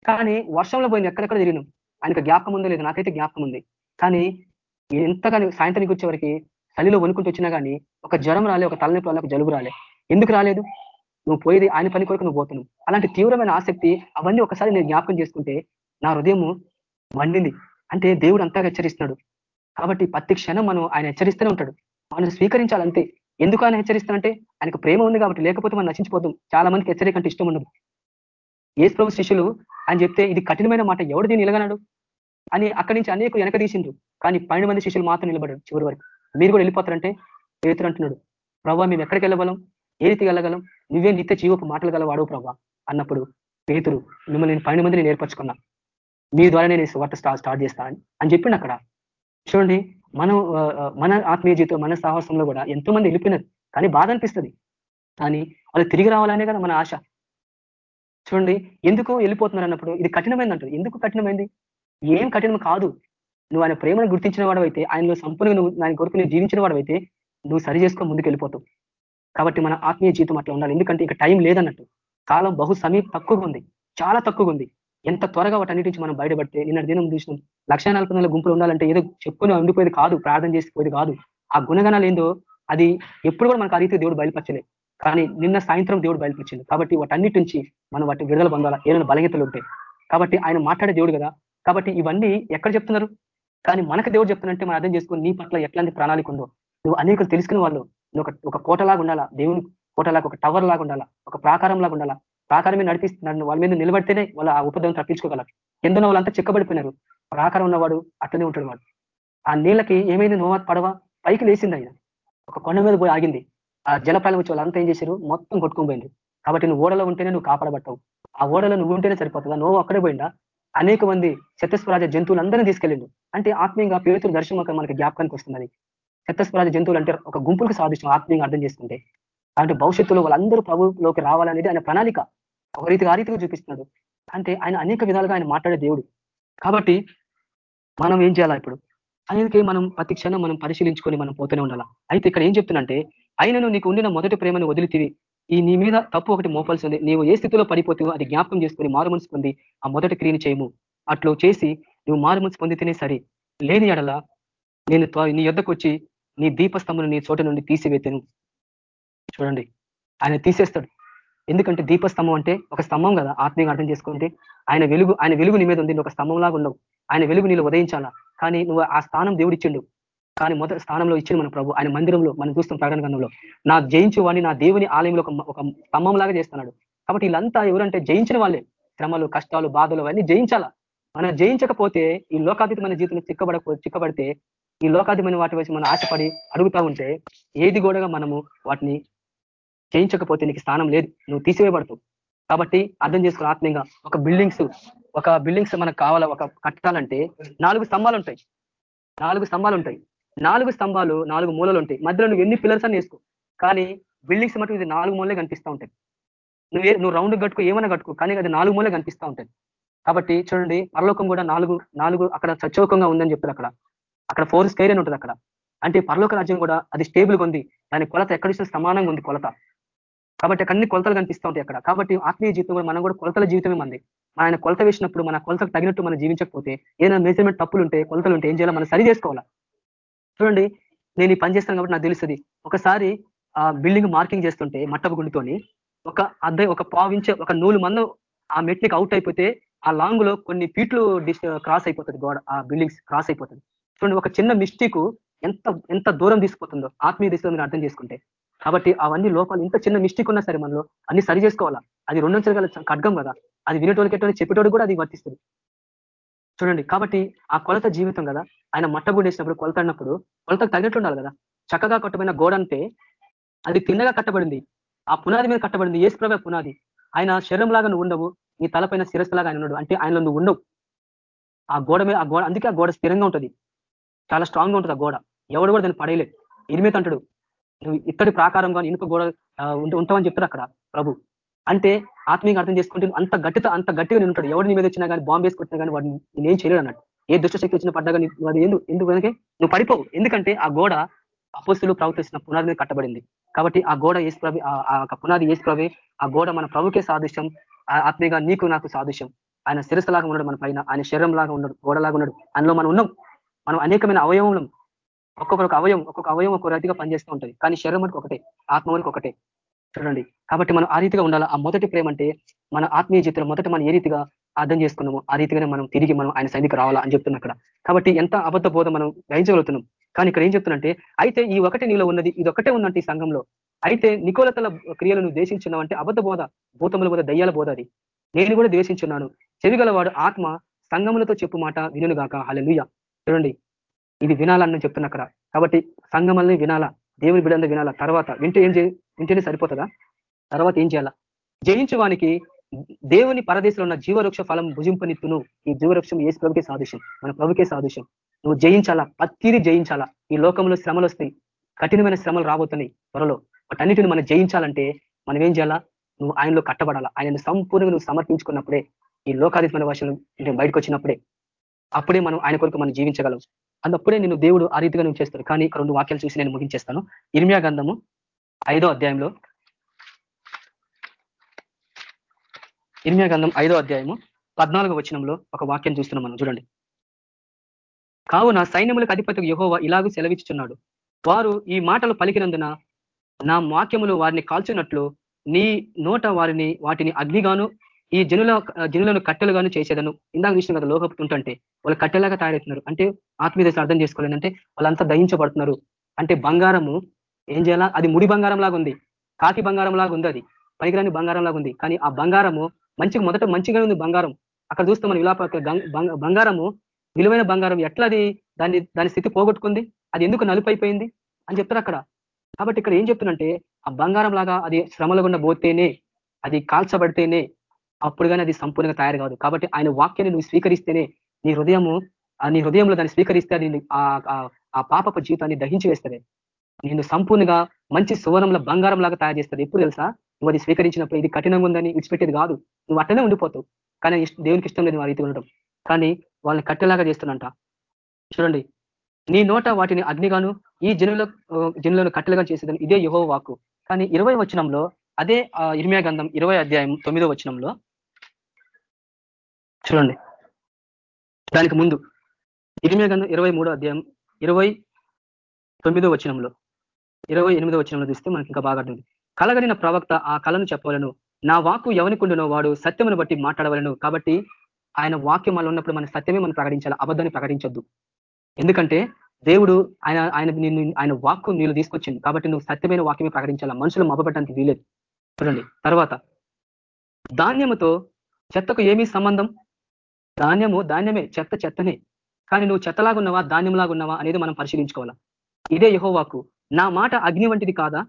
కానీ వర్షంలో పోయింది ఎక్కడెక్కడ తిరిగినాం? ఆయనకు జ్ఞాపకం ఉందో లేదు నాకైతే జ్ఞాపకం ఉంది. కానీ ఎంతగాని సాయంత్రానికి వచ్చేవరకు చలిలో వణుకుంటూ వచ్చినా కానీ ఒక జ్వరం రాలే ఒక తలనొప్పి రాలే ఒక జలుబు రాలే. ఎందుకు రాలేదు? నువ్వు పోయేది ఆయన పని కొరకు నువ్వు పోతున్నావు. అలాంటి తీవ్రమైన ఆసక్తి అవన్నీ ఒకసారి నేను జ్ఞాపకం చేసుకుంటే నా హృదయము మండింది. అంటే దేవుడు అంతగా హెచ్చరిస్తున్నాడు. కాబట్టి ప్రతి క్షణం మనం ఆయన హెచ్చరిస్తూనే ఉంటాడు. మనం స్వీకరించాలంతే. ఎందుకు ఆయన హెచ్చరిస్తానంటే ఆయనకు ప్రేమ ఉంది కాబట్టి లేకపోతే మనం నశించిపోతాం. చాలా మందికి హెచ్చరిక అంటే ఇష్టం ఉండదు. ఏసు ప్రభు శిష్యులు అని చెప్తే ఇది కఠినమైన మాట ఎవడు దీన్ని నిలగనడు? అని అక్కడి నుంచి అనేక వెనక తీసిండ్రు. కానీ పన్నెండు మంది శిష్యులు మాత్రం నిలబడారు చివరి వరకు. మీరు కూడా వెళ్ళిపోతారంటే పేతురు అంటున్నాడు ప్రభావ మేము ఎక్కడికి వెళ్ళగలం? ఏ రీతి వెళ్ళగలం? నువ్వే నిత్య జీవపు మాటలు గల వాడవు ప్రభా అన్నప్పుడు పేతురు మిమ్మల్ని నేను పన్నెండు నేను నేర్పరచుకున్నా మీ ద్వారా నేను వార్త స్టార్ట్ స్టార్ట్ చేస్తానని అని చెప్పిండు అక్కడ. చూడండి మనం మన ఆత్మీయ జీవితం మన సాహసంలో కూడా ఎంతో మంది వెళ్ళిపోయినారు. కానీ బాధ అనిపిస్తుంది. కానీ వాళ్ళు తిరిగి రావాలనే కదా మన ఆశ. చూడండి ఎందుకు వెళ్ళిపోతున్నారు అన్నప్పుడు ఇది కఠినమైంది అంటారు. ఎందుకు కఠినమైంది? ఏం కఠినం కాదు. నువ్వు ఆయన ప్రేమను గుర్తించిన వాడవైతే ఆయనలో సంపూర్ణంగా నువ్వు ఆయన కొరకు నువ్వు జీవించిన వాడవైతే నువ్వు సరి చేసుకొని ముందుకు వెళ్ళిపోతావు. కాబట్టి మన ఆత్మీయ జీవితం అట్లా ఉండాలి. ఎందుకంటే ఇక టైం లేదన్నట్టు. కాలం బహు సమీప తక్కువగా ఉంది. చాలా తక్కువగా ఉంది. ఎంత త్వరగా వాటన్నిటి నుంచి మనం బయటపడితే నిన్న దినం చూసినాం లక్ష గుంపులు ఉండాలంటే ఏదో చెప్పుకొని ఉండిపోయేది కాదు ప్రార్థన చేసిపోయేది కాదు. ఆ గుణగణాలు ఏందో అది ఎప్పుడు కూడా మనకు ఆ రీతి దేవుడు బయలుపరచలే. కానీ నిన్న సాయంత్రం దేవుడు బయలుపరిచింది కాబట్టి వాటన్నిటి నుంచి మనం వాటి విడుదల పొందాలా? ఏమైనా బలహీతలు ఉంటాయి కాబట్టి ఆయన మాట్లాడే దేవుడు కదా. కాబట్టి ఇవన్నీ ఎక్కడ చెప్తున్నారు? కానీ మనకు దేవుడు చెప్తున్నంటే మనం అర్థం చేసుకుని నీ పట్ల ఎట్లాంటి ప్రణాళిక ఉందో నువ్వు అనేకలు తెలుసుకునే వాళ్ళు నువ్వు ఒక ఒక కోటలాగా ఉండాలా? దేవుని కోటలాగా ఒక టవర్ లాగా ఉండాలా? ఒక ప్రాకారం లాగా ఉండాలా? ప్రాకారమే నడిపిస్తున్నాడు వాళ్ళ మీద నిలబడితేనే వాళ్ళ ఆ ఉపద్రవం తప్పించుకోగలరు. కిందన వాళ్ళంతా చిక్కబడిపోయినారు. ప్రాకారం ఉన్నవాడు అట్లనే ఉంటాడు వాడు. ఆ నీళ్ళకి ఏమైంది? నోవా పడవ పైకి లేచింది ఆయన. ఒక కొండ మీద పోయి ఆగింది. ఆ జలపాలం వచ్చి వాళ్ళంతా ఏం చేశారు? మొత్తం కొట్టుకొని కాబట్టి నువ్వు ఓడలో ఉంటేనే నువ్వు కాపాడబట్టావు ఆ ఓడలో నువ్వు ఉంటేనే సరిపోతుందా. నువ్వు అక్కడే పోయిందా అనేక మంది శతస్వరాజ జంతువులందరినీ తీసుకెళ్ళిండు. అంటే ఆత్మీయంగా పేరుతుల దర్శనం మనకి జ్ఞాపకానికి వస్తుంది. శతస్వరాజ జంతువులు అంటే ఒక గుంపులకు సాధించడం ఆత్మీయంగా అర్థం చేసుకుంటే. అంటే భవిష్యత్తులో వాళ్ళందరూ ప్రభులోకి రావాలనేది ఆయన ప్రణాళిక. ఒక రీతిగా ఆ రీతిగా చూపిస్తున్నాడు. అంటే ఆయన అనేక విధాలుగా ఆయన మాట్లాడే దేవుడు. కాబట్టి మనం ఏం చేయాలా ఇప్పుడు? ఆయనకి మనం ప్రతి క్షణం మనం పరిశీలించుకొని మనం పోతూనే ఉండాలా? అయితే ఇక్కడ ఏం చెప్తున్నంటే ఆయనను నీకు ఉండిన మొదటి ప్రేమను వదిలితివి. ఈ నీ మీద తప్పు ఒకటి మోపాల్సి ఉంది నీవు ఏ స్థితిలో పడిపోతావో అది జ్ఞాపకం చేసుకొని మారు మనసు పొంది ఆ మొదటి క్రియను చేయము. అట్లు చేసి నువ్వు మారు మనసు పొందితేనే సరే. లేని ఎడల నేను నీ యొద్దకు వచ్చి నీ దీపస్తంభను నీ చోట నుండి తీసివేతను. చూడండి. ఆయన తీసేస్తాడు. ఎందుకంటే దీపస్తంభం అంటే ఒక స్తంభం కదా ఆత్మీయంగా అర్థం చేసుకుంటే. ఆయన వెలుగు ఆయన వెలుగు నీ మీద ఉంది ఒక స్తంభంలాగా ఉండవు ఆయన వెలుగు నీళ్ళు ఉదయించాలా? కానీ నువ్వు ఆ స్థానం దేవుడిచ్చిండు కానీ మొదటి స్థానంలో ఇచ్చిండు మన ప్రభు. ఆయన మందిరంలో మనం చూస్తాం ప్రకటన గంధంలో నా జయించు వాడిని నా దేవుని ఆలయంలో ఒక స్తంభం లాగా చేస్తున్నాడు. కాబట్టి వీళ్ళంతా ఎవరంటే జయించిన వాళ్ళే. శ్రమలు కష్టాలు బాధలు అవన్నీ జయించాలా? మనం జయించకపోతే ఈ లోకాతీతమైన జీవితంలో చిక్కబడ చిక్కబడితే ఈ లోకాతీతమైన వాటి వచ్చి మనం ఆశపడి అడుగుతా ఉంటే ఏది కూడా మనము వాటిని చేయించకపోతే నీకు స్థానం లేదు. నువ్వు తీసివేయబడతావు. కాబట్టి అర్థం చేసుకున్న ఆత్మీయంగా. ఒక బిల్డింగ్స్ ఒక బిల్డింగ్స్ మనకు కావాలా ఒక కట్టాలంటే నాలుగు స్తంభాలు ఉంటాయి. నాలుగు స్తంభాలు ఉంటాయి. నాలుగు స్తంభాలు నాలుగు మూలలు ఉంటాయి. మధ్యలో నువ్వు ఎన్ని పిల్లర్స్ అని వేసుకో. కానీ బిల్డింగ్స్ మటుకు ఇది నాలుగు మూలలే కనిపిస్తూ ఉంటాయి. నువ్వు నువ్వు రౌండ్ కట్టుకో ఏమైనా కట్టుకో కానీ అది నాలుగు మూలే కనిపిస్తూ ఉంటుంది కాబట్టి చూడండి పరలోకం కూడా నాలుగు నాలుగు అక్కడ సచోకంగా ఉందని చెప్తారు అక్కడ. అక్కడ ఫోర్ స్కైర్ అని ఉంటుంది అక్కడ. అంటే పరలోక రాజ్యం కూడా అది స్టేబుల్గా ఉంది. దాని కొలత ఎక్కడ సమానంగా ఉంది కొలత. కాబట్టి అక్కడ అన్ని కొలతలు కనిపిస్తూ ఉంటాయి అక్కడ. కాబట్టి ఆత్మీయ జీవితం కూడా మనం కూడా కొలతల జీవితమే మంది. ఆయన కొలత వేసినప్పుడు మన కొలతకు తగినట్టు మనం జీవించకపోతే ఏదైనా మెజర్మెంట్ తప్పులు ఉంటే కొలతలు ఉంటే ఏం చేయాలి మనం సరి చేసుకోవాలా? చూడండి నేను ఈ పని చేస్తాను కాబట్టి నాకు తెలుస్తుంది. ఒకసారి ఆ బిల్డింగ్ మార్కింగ్ చేస్తుంటే మట్టపు గుండితోని ఒక అద్దె ఒక పావించే ఒక నూలు మందు ఆ మెట్నికి అవుట్ అయిపోతే ఆ లాంగ్లో కొన్ని ఫీట్లు క్రాస్ అయిపోతుంది గోడ ఆ బిల్డింగ్స్ క్రాస్ అయిపోతుంది. చూడండి ఒక చిన్న మిస్టేక్ ఎంత ఎంత దూరం తీసుకుపోతుందో ఆత్మీయ దిశలో మీరు అర్థం చేసుకుంటే. కాబట్టి అవన్నీ లోపాలు ఇంత చిన్న మిస్టేక్ ఉన్నా సరే మనలో అన్ని సరి చేసుకోవాలా? అది రెండొంచెలు గల ఖడ్గం కదా? అది వినేటోళ్ళకి ఎటువంటి చెప్పేటోడు కూడా అది వర్తిస్తుంది. చూడండి కాబట్టి ఆ కొలత జీవితం కదా? ఆయన మట్టగుండేసినప్పుడు కొలత అన్నప్పుడు కొలతకు తగినట్టు ఉండాలి కదా? చక్కగా కట్టబడిన గోడ అంటే అది తిన్నగా కట్టబడింది. ఆ పునాది మీద కట్టబడింది ఏ స్ప్రభ పునాది. ఆయన శరీరం లాగా నువ్వు ఉండవు నీ తలపైన శిరస్సులాగా ఆయన ఉన్నాడు అంటే ఆయనలో నువ్వు ఉండవు. ఆ గోడ మీద ఆ గోడ అందుకే ఆ గోడ స్థిరంగా ఉంటుంది. చాలా స్ట్రాంగ్గా ఉంటుంది ఆ గోడ. ఎవడు కూడా దాన్ని పడేయలేదు మీద అంటాడు. నువ్వు ఇక్కడి ప్రాకారం కానీ గోడ ఉంటావని చెప్తారు అక్కడ ప్రభు. అంటే ఆత్మీయంగా అర్థం చేసుకుంటే అంత గట్టిత అంత గట్టిగా నేను ఉంటాడు. ఎవరు నీ మీద వచ్చినా కానీ బాంబు వేసుకుంటున్నా కానీ వాడిని నేనేం చేయలేడు అన్నట్టు ఏ దుష్టశక్తి వచ్చినా పడ్డా కానీ అది ఎందుకు ఎందుకు వెనకే? నువ్వు పడిపోవు. ఎందుకంటే ఆ గోడ అపోస్తులు ప్రవర్తిస్తున్న పునాది మీద కట్టబడింది. కాబట్టి ఆ గోడ ఏసు ప్రభి ఆ పునాది ఏసు ఆ గోడ మన ప్రభుకే సాదృశ్యం. ఆత్మీయంగా నీకు నాకు సాదృశ్యం. ఆయన శిరస్సులాగా ఉన్నాడు మన పైన. ఆయన శరీరం లాగా ఉన్నాడు గోడలాగా ఉన్నాడు. అందులో మనం ఉన్నాం. మనం అనేకమైన అవయవం ఒక్కొక్కరికి అవయం ఒక్కొక్క అవయం ఒక్కొక్క రీతిగా పనిచేస్తూ ఉంటుంది. కానీ శరీరం మనకు ఒకటే ఆత్మ మనకు ఒకటే. చూడండి. కాబట్టి మనం ఆ రీతిగా ఉండాలి? ఆ మొదటి ప్రేమ అంటే మన ఆత్మీయ జీవితంలో మొదట మనం ఏ రీతిగా అర్థం చేసుకున్నామో ఆ రీతిగానే మనం తిరిగి మనం ఆయన సైనికి రావాలా అని చెప్తున్నాం అక్కడ కాబట్టి ఎంత అబద్ధ బోధ మనం గ్రహించగలుగుతున్నాం? కానీ ఇక్కడ ఏం చెప్తున్నంటే అయితే ఈ ఒకటి నీలో ఉన్నది ఇది ఒకటే ఉన్నట్టు ఈ సంఘంలో. అయితే నికోలతల క్రియలను ద్వేషించున్నావు అంటే అబద్ధ బోధ భూతముల బోధ దయ్యాల బోధ అది. నేను కూడా ద్వేషించున్నాను. చెవిగలవాడు ఆత్మ సంఘములతో చెప్పు మాట వినుగాక గాక చూడండి. ఇది వినాలని చెప్తున్నా అక్కడ. కాబట్టి సంగమల్ని వినాలా దేవుని బిడంద వినాలా. తర్వాత వింటే ఏం వింటేనే సరిపోతుందా? తర్వాత ఏం చేయాలా? జయించువానికి దేవుని పరదేశంలో ఉన్న జీవవృక్ష ఫలం భుజింపనిత్తును. ఈ జీవవృక్షం ఏ ప్రభుకే సాదృశ్యం. మన ప్రభుకే సాదృశ్యం. నువ్వు జయించాలా? పత్తిరి జయించాలా? ఈ లోకంలో శ్రమలు వస్తాయి. కఠినమైన శ్రమలు రాబోతున్నాయి త్వరలో. వాటన్నిటిని మనం జయించాలంటే మనం ఏం చేయాలా? నువ్వు ఆయనలో కట్టబడాలా? ఆయనను సంపూర్ణంగా నువ్వు సమర్పించుకున్నప్పుడే ఈ లోకాధిపమైన భాషలు బయటకు వచ్చినప్పుడే అప్పుడే మనం ఆయన కొరకు మనం జీవించగలం. అప్పుడే నేను దేవుడు ఆ రీతిగా నువ్వు చేస్తాడు. కానీ ఇక్కడ రెండు వాక్యాలు చూసి నేను ముగించేస్తాను. ఇర్మియా గంధము ఐదో అధ్యాయంలో. ఇర్మియా గంధం ఐదో అధ్యాయము పద్నాలుగో వచనంలో ఒక వాక్యం చూస్తున్నాం మనం. చూడండి. కావున సైన్యములకు అధిపతికి యహోవ ఇలాగూ సెలవిచ్చుచున్నాడు. వారు ఈ మాటలు పలికినందున నా వాక్యములు వారిని కాల్చున్నట్లు నీ నోట వారిని వాటిని అగ్నిగాను ఈ జనుల జనులను కట్టెలుగాను చేసేదను. ఇందాక చూసిన కదా లోకపు ఉంటుంటే వాళ్ళు కట్టెలాగా తయారవుతున్నారు. అంటే ఆత్మీయ అర్థం చేసుకోలేదంటే వాళ్ళంతా దహించబడుతున్నారు. అంటే బంగారము ఏం చేయాలా? అది ముడి బంగారం లాగా ఉంది. కాకి బంగారం లాగా ఉంది అది. పనికిరాని బంగారం లాగా ఉంది. కానీ ఆ బంగారము మంచిగా మొదట మంచిగా ఉంది బంగారం. అక్కడ చూస్తే మనం విలాప బంగారము విలువైన బంగారం ఎట్లా అది దాన్ని దాని స్థితి పోగొట్టుకుంది? అది ఎందుకు నలుపైపోయింది? అని చెప్తారు అక్కడ. కాబట్టి ఇక్కడ ఏం చెప్తున్నంటే ఆ బంగారం లాగా అది శ్రమల గుండా పోతేనే అది కాల్చబడితేనే అప్పుడు కానీ అది సంపూర్ణంగా తయారు కాదు. కాబట్టి ఆయన వాక్యాన్ని నువ్వు స్వీకరిస్తేనే నీ హృదయము నీ హృదయంలో దాన్ని స్వీకరిస్తే అది ఆ పాపపు జీవితాన్ని దహించి వేస్తుంది నేను సంపూర్ణంగా మంచి సువర్ణంలో బంగారం లాగా తయారు చేస్తుంది. ఎప్పుడు తెలుసా? నువ్వు అది స్వీకరించినప్పుడు ఇది కఠినంగా ఉందని విడిచిపెట్టేది కాదు. నువ్వు అట్టనే ఉండిపోతావు. కానీ దేవునికి ఇష్టం లేదు వారి రీతి ఉండటం కానీ వాళ్ళని కట్టెలాగా చేస్తున్నంట చూడండి. నీ నోట వాటిని అగ్నిగాను ఈ జనుల జనులను కట్టెలుగా చేసేదని ఇదే యుహో వాకు కానీ ఇరవై వచనంలో అదే ఇర్మియా గంధం ఇరవై అధ్యాయం తొమ్మిదో వచనంలో చూడండి. దానికి ముందు ఇరిమే గంధం ఇరవై మూడో అధ్యాయం ఇరవై తొమ్మిదో వచనంలో ఇరవై ఎనిమిదో వచనంలో చూస్తే మనకి ఇంకా బాగా అర్థం కలగలిన ప్రవక్త ఆ కళను చెప్పవలను నా వాకు ఎవనికుండునో వాడు సత్యమును బట్టి మాట్లాడవలను కాబట్టి ఆయన వాక్యం వల్ల ఉన్నప్పుడు మన సత్యమే మనం ప్రకటించాలి అబద్ధాన్ని ప్రకటించొద్దు. ఎందుకంటే దేవుడు ఆయన ఆయన నిన్ను ఆయన వాక్కు నీళ్ళు తీసుకొచ్చింది కాబట్టి నువ్వు సత్యమైన వాక్యమే ప్రకటించాలా మనుషులు మభపెట్టడానికి వీలేదు. చూడండి తర్వాత ధాన్యముతో చెత్తకు ఏమీ సంబంధం? ధాన్యము ధాన్యమే చెత్త చెత్తనే. కానీ నువ్వు చెత్తలాగా ఉన్నావా ధాన్యంలాగా ఉన్నావా అనేది మనం పరిశీలించుకోవాలా. ఇదే యహోవాకు నా మాట అగ్ని వంటిది కాదా?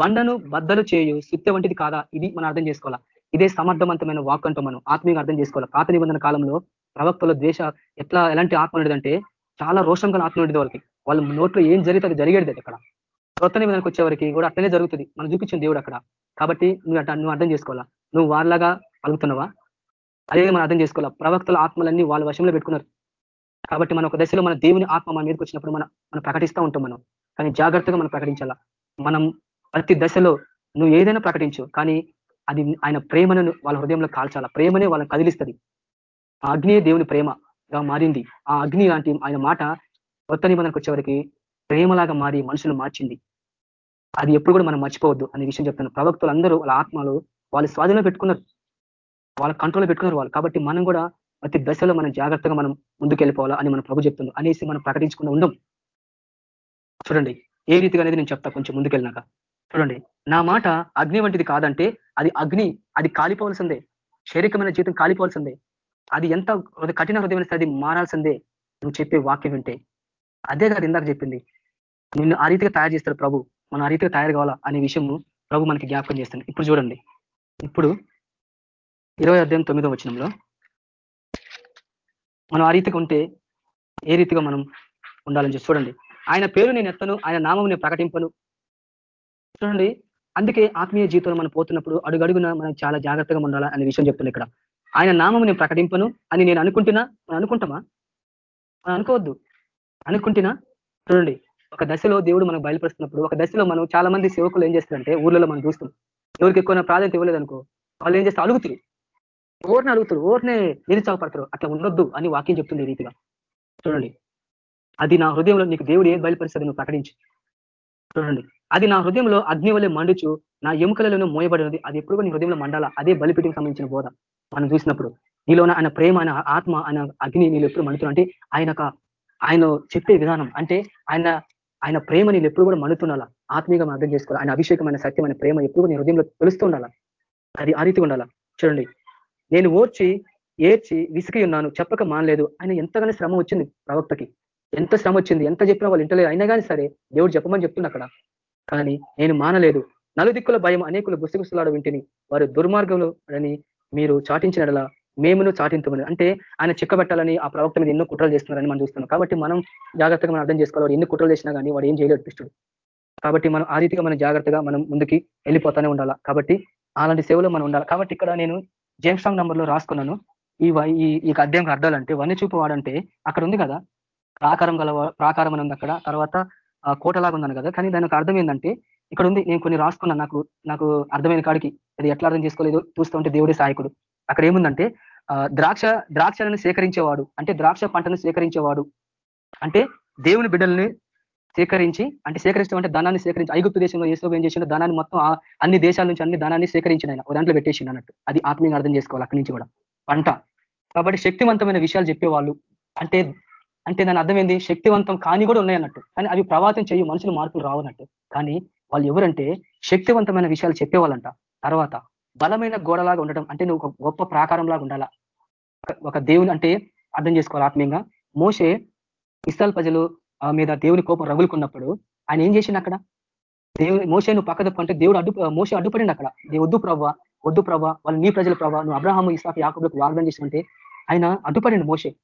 బండను బద్దలు చేయు సుత్య వంటిది కాదా? ఇది మనం అర్థం చేసుకోవాలా. ఇదే సమర్థవంతమైన వాక్ అంటూ మనం ఆత్మీయంగా అర్థం చేసుకోవాలి. పాత నిబంధన కాలంలో ప్రవక్తల ద్వేష ఎట్లా ఎలాంటి ఆత్మ ఉండేదంటే చాలా రోషం గల ఆత్మ ఉండేది వాళ్ళకి. వాళ్ళ నోట్లో ఏం జరిగితే అది జరిగేది అక్కడ. కొత్త నిబంధనకు వచ్చేవరికి కూడా అట్లనే జరుగుతుంది. మనం చూపించిన దేవుడు అక్కడ. కాబట్టి నువ్వు నువ్వు అర్థం చేసుకోవాలా. నువ్వు వాళ్ళలాగా పలుకుతున్నావా? అదే మనం అర్థం చేసుకోవాలి? ప్రవక్తల ఆత్మలన్నీ వాళ్ళ వశంలో పెట్టుకున్నారు. కాబట్టి మన ఒక దశలో మన దేవుని ఆత్మ మన మీదకి వచ్చినప్పుడు మనం మనం ప్రకటిస్తూ ఉంటాం మనం. కానీ జాగ్రత్తగా మనం ప్రకటించాలా? మనం ప్రతి దశలో నువ్వు ఏదైనా ప్రకటించు కానీ అది ఆయన ప్రేమను వాళ్ళ హృదయంలో కాల్చాలా? ప్రేమనే వాళ్ళని కదిలిస్తుంది. ఆ అగ్నియే దేవుని ప్రేమగా మారింది. ఆ అగ్ని లాంటి ఆయన మాట కొత్త నిబంధనకు వచ్చేవరికి ప్రేమలాగా మారి మనుషులు మార్చింది. అది ఎప్పుడు కూడా మనం మర్చిపోవద్దు అనే విషయం చెప్తాను ప్రవక్తులు అందరూ వాళ్ళ ఆత్మలు వాళ్ళు స్వాధీనంలో పెట్టుకున్నారు. వాళ్ళ కంట్రోల్లో పెట్టుకున్నారు వాళ్ళు. కాబట్టి మనం కూడా ప్రతి దశలో మనం జాగ్రత్తగా మనం ముందుకెళ్ళిపోవాలా అని మన ప్రభు చెప్తున్నాం అనేసి మనం ప్రకటించకుండా ఉండం. చూడండి ఏ రీతిగా అనేది నేను చెప్తా కొంచెం ముందుకెళ్ళినాక. చూడండి నా మాట అగ్ని వంటిది కాదంటే అది అగ్ని అది కాలిపోవాల్సిందే. శారీరకమైన జీవితం కాలిపోవాల్సిందే. అది ఎంత కఠిన హృదయమైన అది మారాల్సిందే నువ్వు చెప్పే వాక్యం వింటే. అదే కాదు ఇందాక చెప్పింది. నిన్ను ఆ రీతిగా తయారు చేస్తాడు ప్రభు. మనం ఆ రీతిగా తయారు కావాలా అనే విషయం ప్రభు మనకి జ్ఞాపకం చేస్తాను ఇప్పుడు చూడండి. ఇప్పుడు ఇరవై అధ్యాయం తొమ్మిదో వచనంలో మనం ఆ రీతిగా ఉంటే ఏ రీతిగా మనం ఉండాలని చెప్పి చూడండి. ఆయన పేరు నేను ఎత్తను ఆయన నామం నేను ప్రకటింపను. చూడండి అందుకే ఆత్మీయ జీవితంలో మనం పోతున్నప్పుడు అడుగడుగున మనం చాలా జాగ్రత్తగా ఉండాలా అనే విషయం చెప్తున్నా ఇక్కడ. ఆయన నామం నేను ప్రకటింపను అని నేను అనుకుంటున్నా మనం అనుకుంటామా? మనం అనుకోవద్దు. అనుకుంటున్నా? చూడండి ఒక దశలో దేవుడు మనకు బయలుపరుస్తున్నప్పుడు ఒక దశలో మనం చాలా మంది సేవకులు ఏం చేస్తారంటే ఊర్లలో మనం చూస్తాం. ఎవరికి ఎక్కువ ప్రాధాన్యత ఇవ్వలేదు అనుకో వాళ్ళు ఏం చేస్తే అడుగుతారు ఓర్ని అడుగుతారు? ఓర్నే నిరుత్సాహపడతారు? అట్లా ఉండొద్దు అని వాక్యం చెప్తుంది రీతిగా. చూడండి. అది నా హృదయంలో నీకు దేవుడు ఏం బయలుపరిస్తుంది నువ్వు ప్రకటించి. చూడండి. అది నా హృదయంలో అగ్ని వల్లే మండుచు నా ఎముకలలోనూ మోయబడినది. అది ఎప్పుడు నీ హృదయంలో మండాలా? అదే బలిపీఠకి సంబంధించిన బోధ. మనం చూసినప్పుడు నీలోన ఆయన ప్రేమ ఆయన ఆత్మ ఆయన అగ్ని నీళ్ళు ఎప్పుడు మండుతున్నా అంటే ఆయన ఆయన చెప్పే విధానం. అంటే ఆయన ఆయన ప్రేమ నేను ఎప్పుడు కూడా మండుతుండాలా? ఆత్మీయంగా అర్థం చేసుకోవాలి. ఆయన అభిషేకమైన సత్యమైన ప్రేమ ఎప్పుడు నీ హృదయంలో తెలుస్తుండాలా అది ఆ రీతి ఉండాలా? చూడండి. నేను ఓర్చి ఏడ్చి విసిగి ఉన్నాను చెప్పక మానలేదు ఆయన ఎంతగానో శ్రమ వచ్చింది ప్రవక్తకి. ఎంత శ్రమ వచ్చింది ఎంత చెప్పినా వాళ్ళు ఇంటలేదు అయినా కానీ సరే దేవుడు చెప్పమని చెప్తున్నా అక్కడ. కానీ నేను మానలేదు. నలుదిక్కుల భయం అనేకులు గుసగుసలాడు వింటిని. వారు దుర్మార్గంలో అని మీరు చాటించిన మేమును చాటించమని అంటే ఆయన చిక్కబెట్టాలని ఆ ప్రవక్త మీద ఎన్నో కుట్రలు చేస్తున్నారని మనం చూస్తున్నాం. కాబట్టి మనం జాగ్రత్తగా మనం అర్థం చేసుకోవాలి. ఎన్ని కుట్రలు చేసినా కానీ వాడు ఏం చేయలేడు కృష్ణుడు కాబట్టి మనం ఆ రీతిగా మనం జాగ్రత్తగా మనం ముందుకి వెళ్ళిపోతానే ఉండాలా. కాబట్టి అలాంటి సేవలో మనం ఉండాలి. కాబట్టి ఇక్కడ నేను జేమ్స్ స్ట్రాంగ్ నంబర్లో రాసుకున్నాను. ఈ ఈ ఈ అధ్యాయం అర్థాలంటే వన్య చూపు వాడంటే అక్కడ ఉంది కదా? ప్రాకారం గల ప్రాకారం అని ఉంది అక్కడ. తర్వాత కోటలాగా ఉందని కదా? కానీ దానికి అర్థం ఏంటంటే ఇక్కడ ఉంది నేను కొన్ని రాసుకున్నాను. నాకు నాకు అర్థమైన కాడికి అది ఎట్లా అర్థం చేసుకోలేదు చూస్తూ ఉంటే దేవుడి సహాయకుడు. అక్కడ ఏముందంటే ద్రాక్ష ద్రాక్షలను సేకరించేవాడు. అంటే ద్రాక్ష పంటను సేకరించేవాడు. అంటే దేవుని బిడ్డల్ని సేకరించి అంటే సేకరించడం అంటే ధనాన్ని సేకరించి ఐగుప్తు దేశంలో ఏసో ఏం చేసిన ధనాన్ని మొత్తం అన్ని దేశాల నుంచి అన్ని ధనాన్ని సేకరించిన ఆయన. దాంట్లో పెట్టేసిండు అన్నట్టు. అది ఆత్మీయంగా అర్థం చేసుకోవాలి అక్కడి నుంచి కూడా. పంట. కాబట్టి శక్తివంతమైన విషయాలు చెప్పేవాళ్ళు. అంటే అంటే దాని అర్థమైంది శక్తివంతం కాని కూడా ఉన్నాయన్నట్టు కానీ అవి ప్రవాతం చేయు మనుషులు మార్పులు రావన్నట్టు కానీ వాళ్ళు ఎవరంటే శక్తివంతమైన విషయాలు చెప్పేవాళ్ళంట. తర్వాత బలమైన గోడలాగా ఉండటం అంటే నువ్వు ఒక గొప్ప ప్రాకారంలాగా ఉండాలా? ఒక దేవుని అంటే అర్థం చేసుకోవాలి ఆత్మీయంగా. మోసే ఇస్తాల్ ప్రజలు మీద దేవుని కోపం రగులుకున్నప్పుడు ఆయన ఏం చేసిండు అక్కడ? దేవుని మోసే నువ్వు పక్క అంటే దేవుడు అడ్డు మోస అడ్డుపడింది అక్కడ. వద్దు ప్రవ్వ వద్దు ప్రవ్వ వాళ్ళు నీ ప్రజల ప్రభా నువ్వు అబ్రహాము ఇస్లాఫ్ యాకబులకు వాగ్దానం చేసినంటే ఆయన అడ్డుపడింది మోసే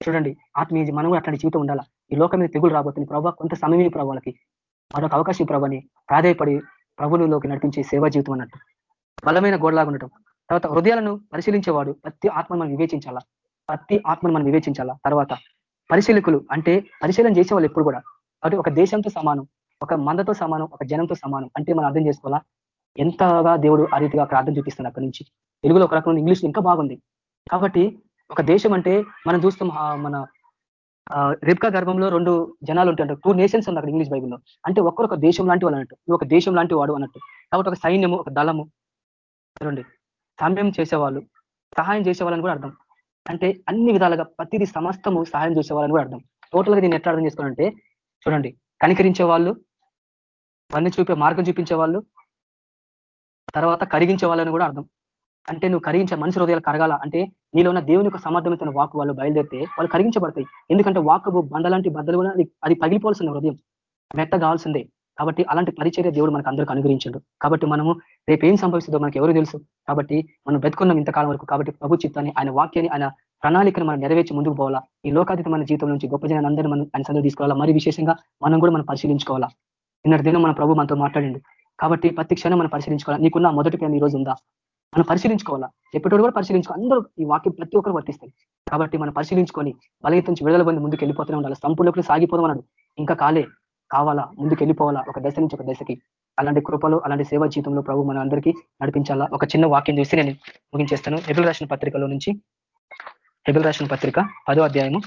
చూడండి ఆత్మీయ మనం కూడా అట్లాంటి జీవితం ఉండాలా? ఈ లోకం మీద తెగులు రాబోతుంది ప్రభావ కొంత సమయమే ప్రభావాలకి మరొక అవకాశం ప్రభాని ప్రాధాయపడి ప్రభువులోకి నడిపించే సేవా జీవితం అన్నట్టు. బలమైన గోడలాగా ఉండటం. తర్వాత హృదయాలను పరిశీలించేవాడు ప్రతి ఆత్మను మనం వివేచించాలా? ప్రతి ఆత్మను మనం వివేచించాలా? తర్వాత పరిశీలకులు అంటే పరిశీలన చేసే వాళ్ళు ఎప్పుడు కూడా. కాబట్టి ఒక దేశంతో సమానం ఒక మందతో సమానం ఒక జనంతో సమానం అంటే మనం అర్థం చేసుకోవాలా? ఎంతగా దేవుడు ఆ రీతిగా అక్కడ అర్థం చూపిస్తుంది అక్కడి నుంచి. తెలుగులో ఒక రకం ఇంగ్లీష్ ఇంకా బాగుంది. కాబట్టి ఒక దేశం అంటే మనం చూస్తాం మన రిబ్కా గర్భంలో రెండు జనాలు ఉంటారు టూ నేషన్స్ ఉంది అక్కడ ఇంగ్లీష్ బైబుల్లో. అంటే ఒక్కరొక దేశం లాంటి వాళ్ళు అన్నట్టు ఒక దేశం లాంటి వాడు అన్నట్టు. కాబట్టి ఒక సైన్యము ఒక దళము చూడండి సమయం చేసేవాళ్ళు సహాయం చేసేవాళ్ళని కూడా అర్థం. అంటే అన్ని విధాలుగా ప్రతిదీ సమస్తము సహాయం చేసేవాళ్ళని కూడా అర్థం. టోటల్గా నేను ఎట్లా అర్థం చేసుకోవాలంటే చూడండి. కనికరించే వాళ్ళు వన్ని చూపే మార్గం చూపించే వాళ్ళు తర్వాత కరిగించే వాళ్ళని కూడా అర్థం. అంటే నువ్వు కరిగించే మనిషి హృదయాలు కరగాల అంటే నీలో ఉన్న దేవుని యొక్క సమర్థమైన వాక్ వాళ్ళు బయలుదేరితే వాళ్ళు కరిగించబడతాయి. ఎందుకంటే వాక్ బండలాంటి బద్దలు కూడా అది అది పగిలిపోవాల్సింది హృదయం. మెత్త కావాల్సిందే. కాబట్టి అలాంటి పరిచర్య దేవుడు మనకు అందరికీ అనుగ్రహించండు. కాబట్టి మనము రేపు ఏం సంభవిస్తుందో మనకు ఎవరు తెలుసు. కాబట్టి మనం బ్రతుకున్నాం ఇంతకాలం వరకు. కాబట్టి ప్రభు చిత్తాన్ని ఆయన వాక్యాన్ని ఆయన ప్రణాళికను మనం నెరవేర్చి ముందుకు పోవాలా. ఈ లోకాతీతమైన జీవితం నుంచి గొప్ప జనాన్ని అందరినీ మనం ఆయన సందర్భ తీసుకోవాలా మరి విశేషంగా మనం కూడా మనం పరిశీలించుకోవాలా. నిన్నటి దినం మన ప్రభు మనతో మాట్లాడండి. కాబట్టి ప్రతి క్షణం మనం పరిశీలించుకోవాలి. నీకున్న మొదటి ప్రేమ ఈ రోజు ఉందా? మనం పరిశీలించుకోవాలా. ఎప్పటి కూడా పరిశీలించుకో అందరూ ఈ వాక్యం ప్రతి ఒక్కరు వర్తిస్తాయి. కాబట్టి మనం పరిశీలించుకొని బలహీత నుంచి విడుదల పొంది ముందుకు వెళ్ళిపోతూనే ఉండాలి. సంపూర్ణకులు సాగిపోదాం ఇంకా కాలే. కావాలా? ముందుకు వెళ్ళిపోవాలా ఒక దశ నుంచి ఒక దశకి. అలాంటి కృపలు అలాంటి సేవా జీవితంలో ప్రభు మన అందరికీ నడిపించాలా? ఒక చిన్న వాక్యం చూసి నేను ముగించేస్తాను. హెబిల్ రాసిన పత్రికలో నుంచి హెబిల్ రాసిన పత్రిక పదో అధ్యాయము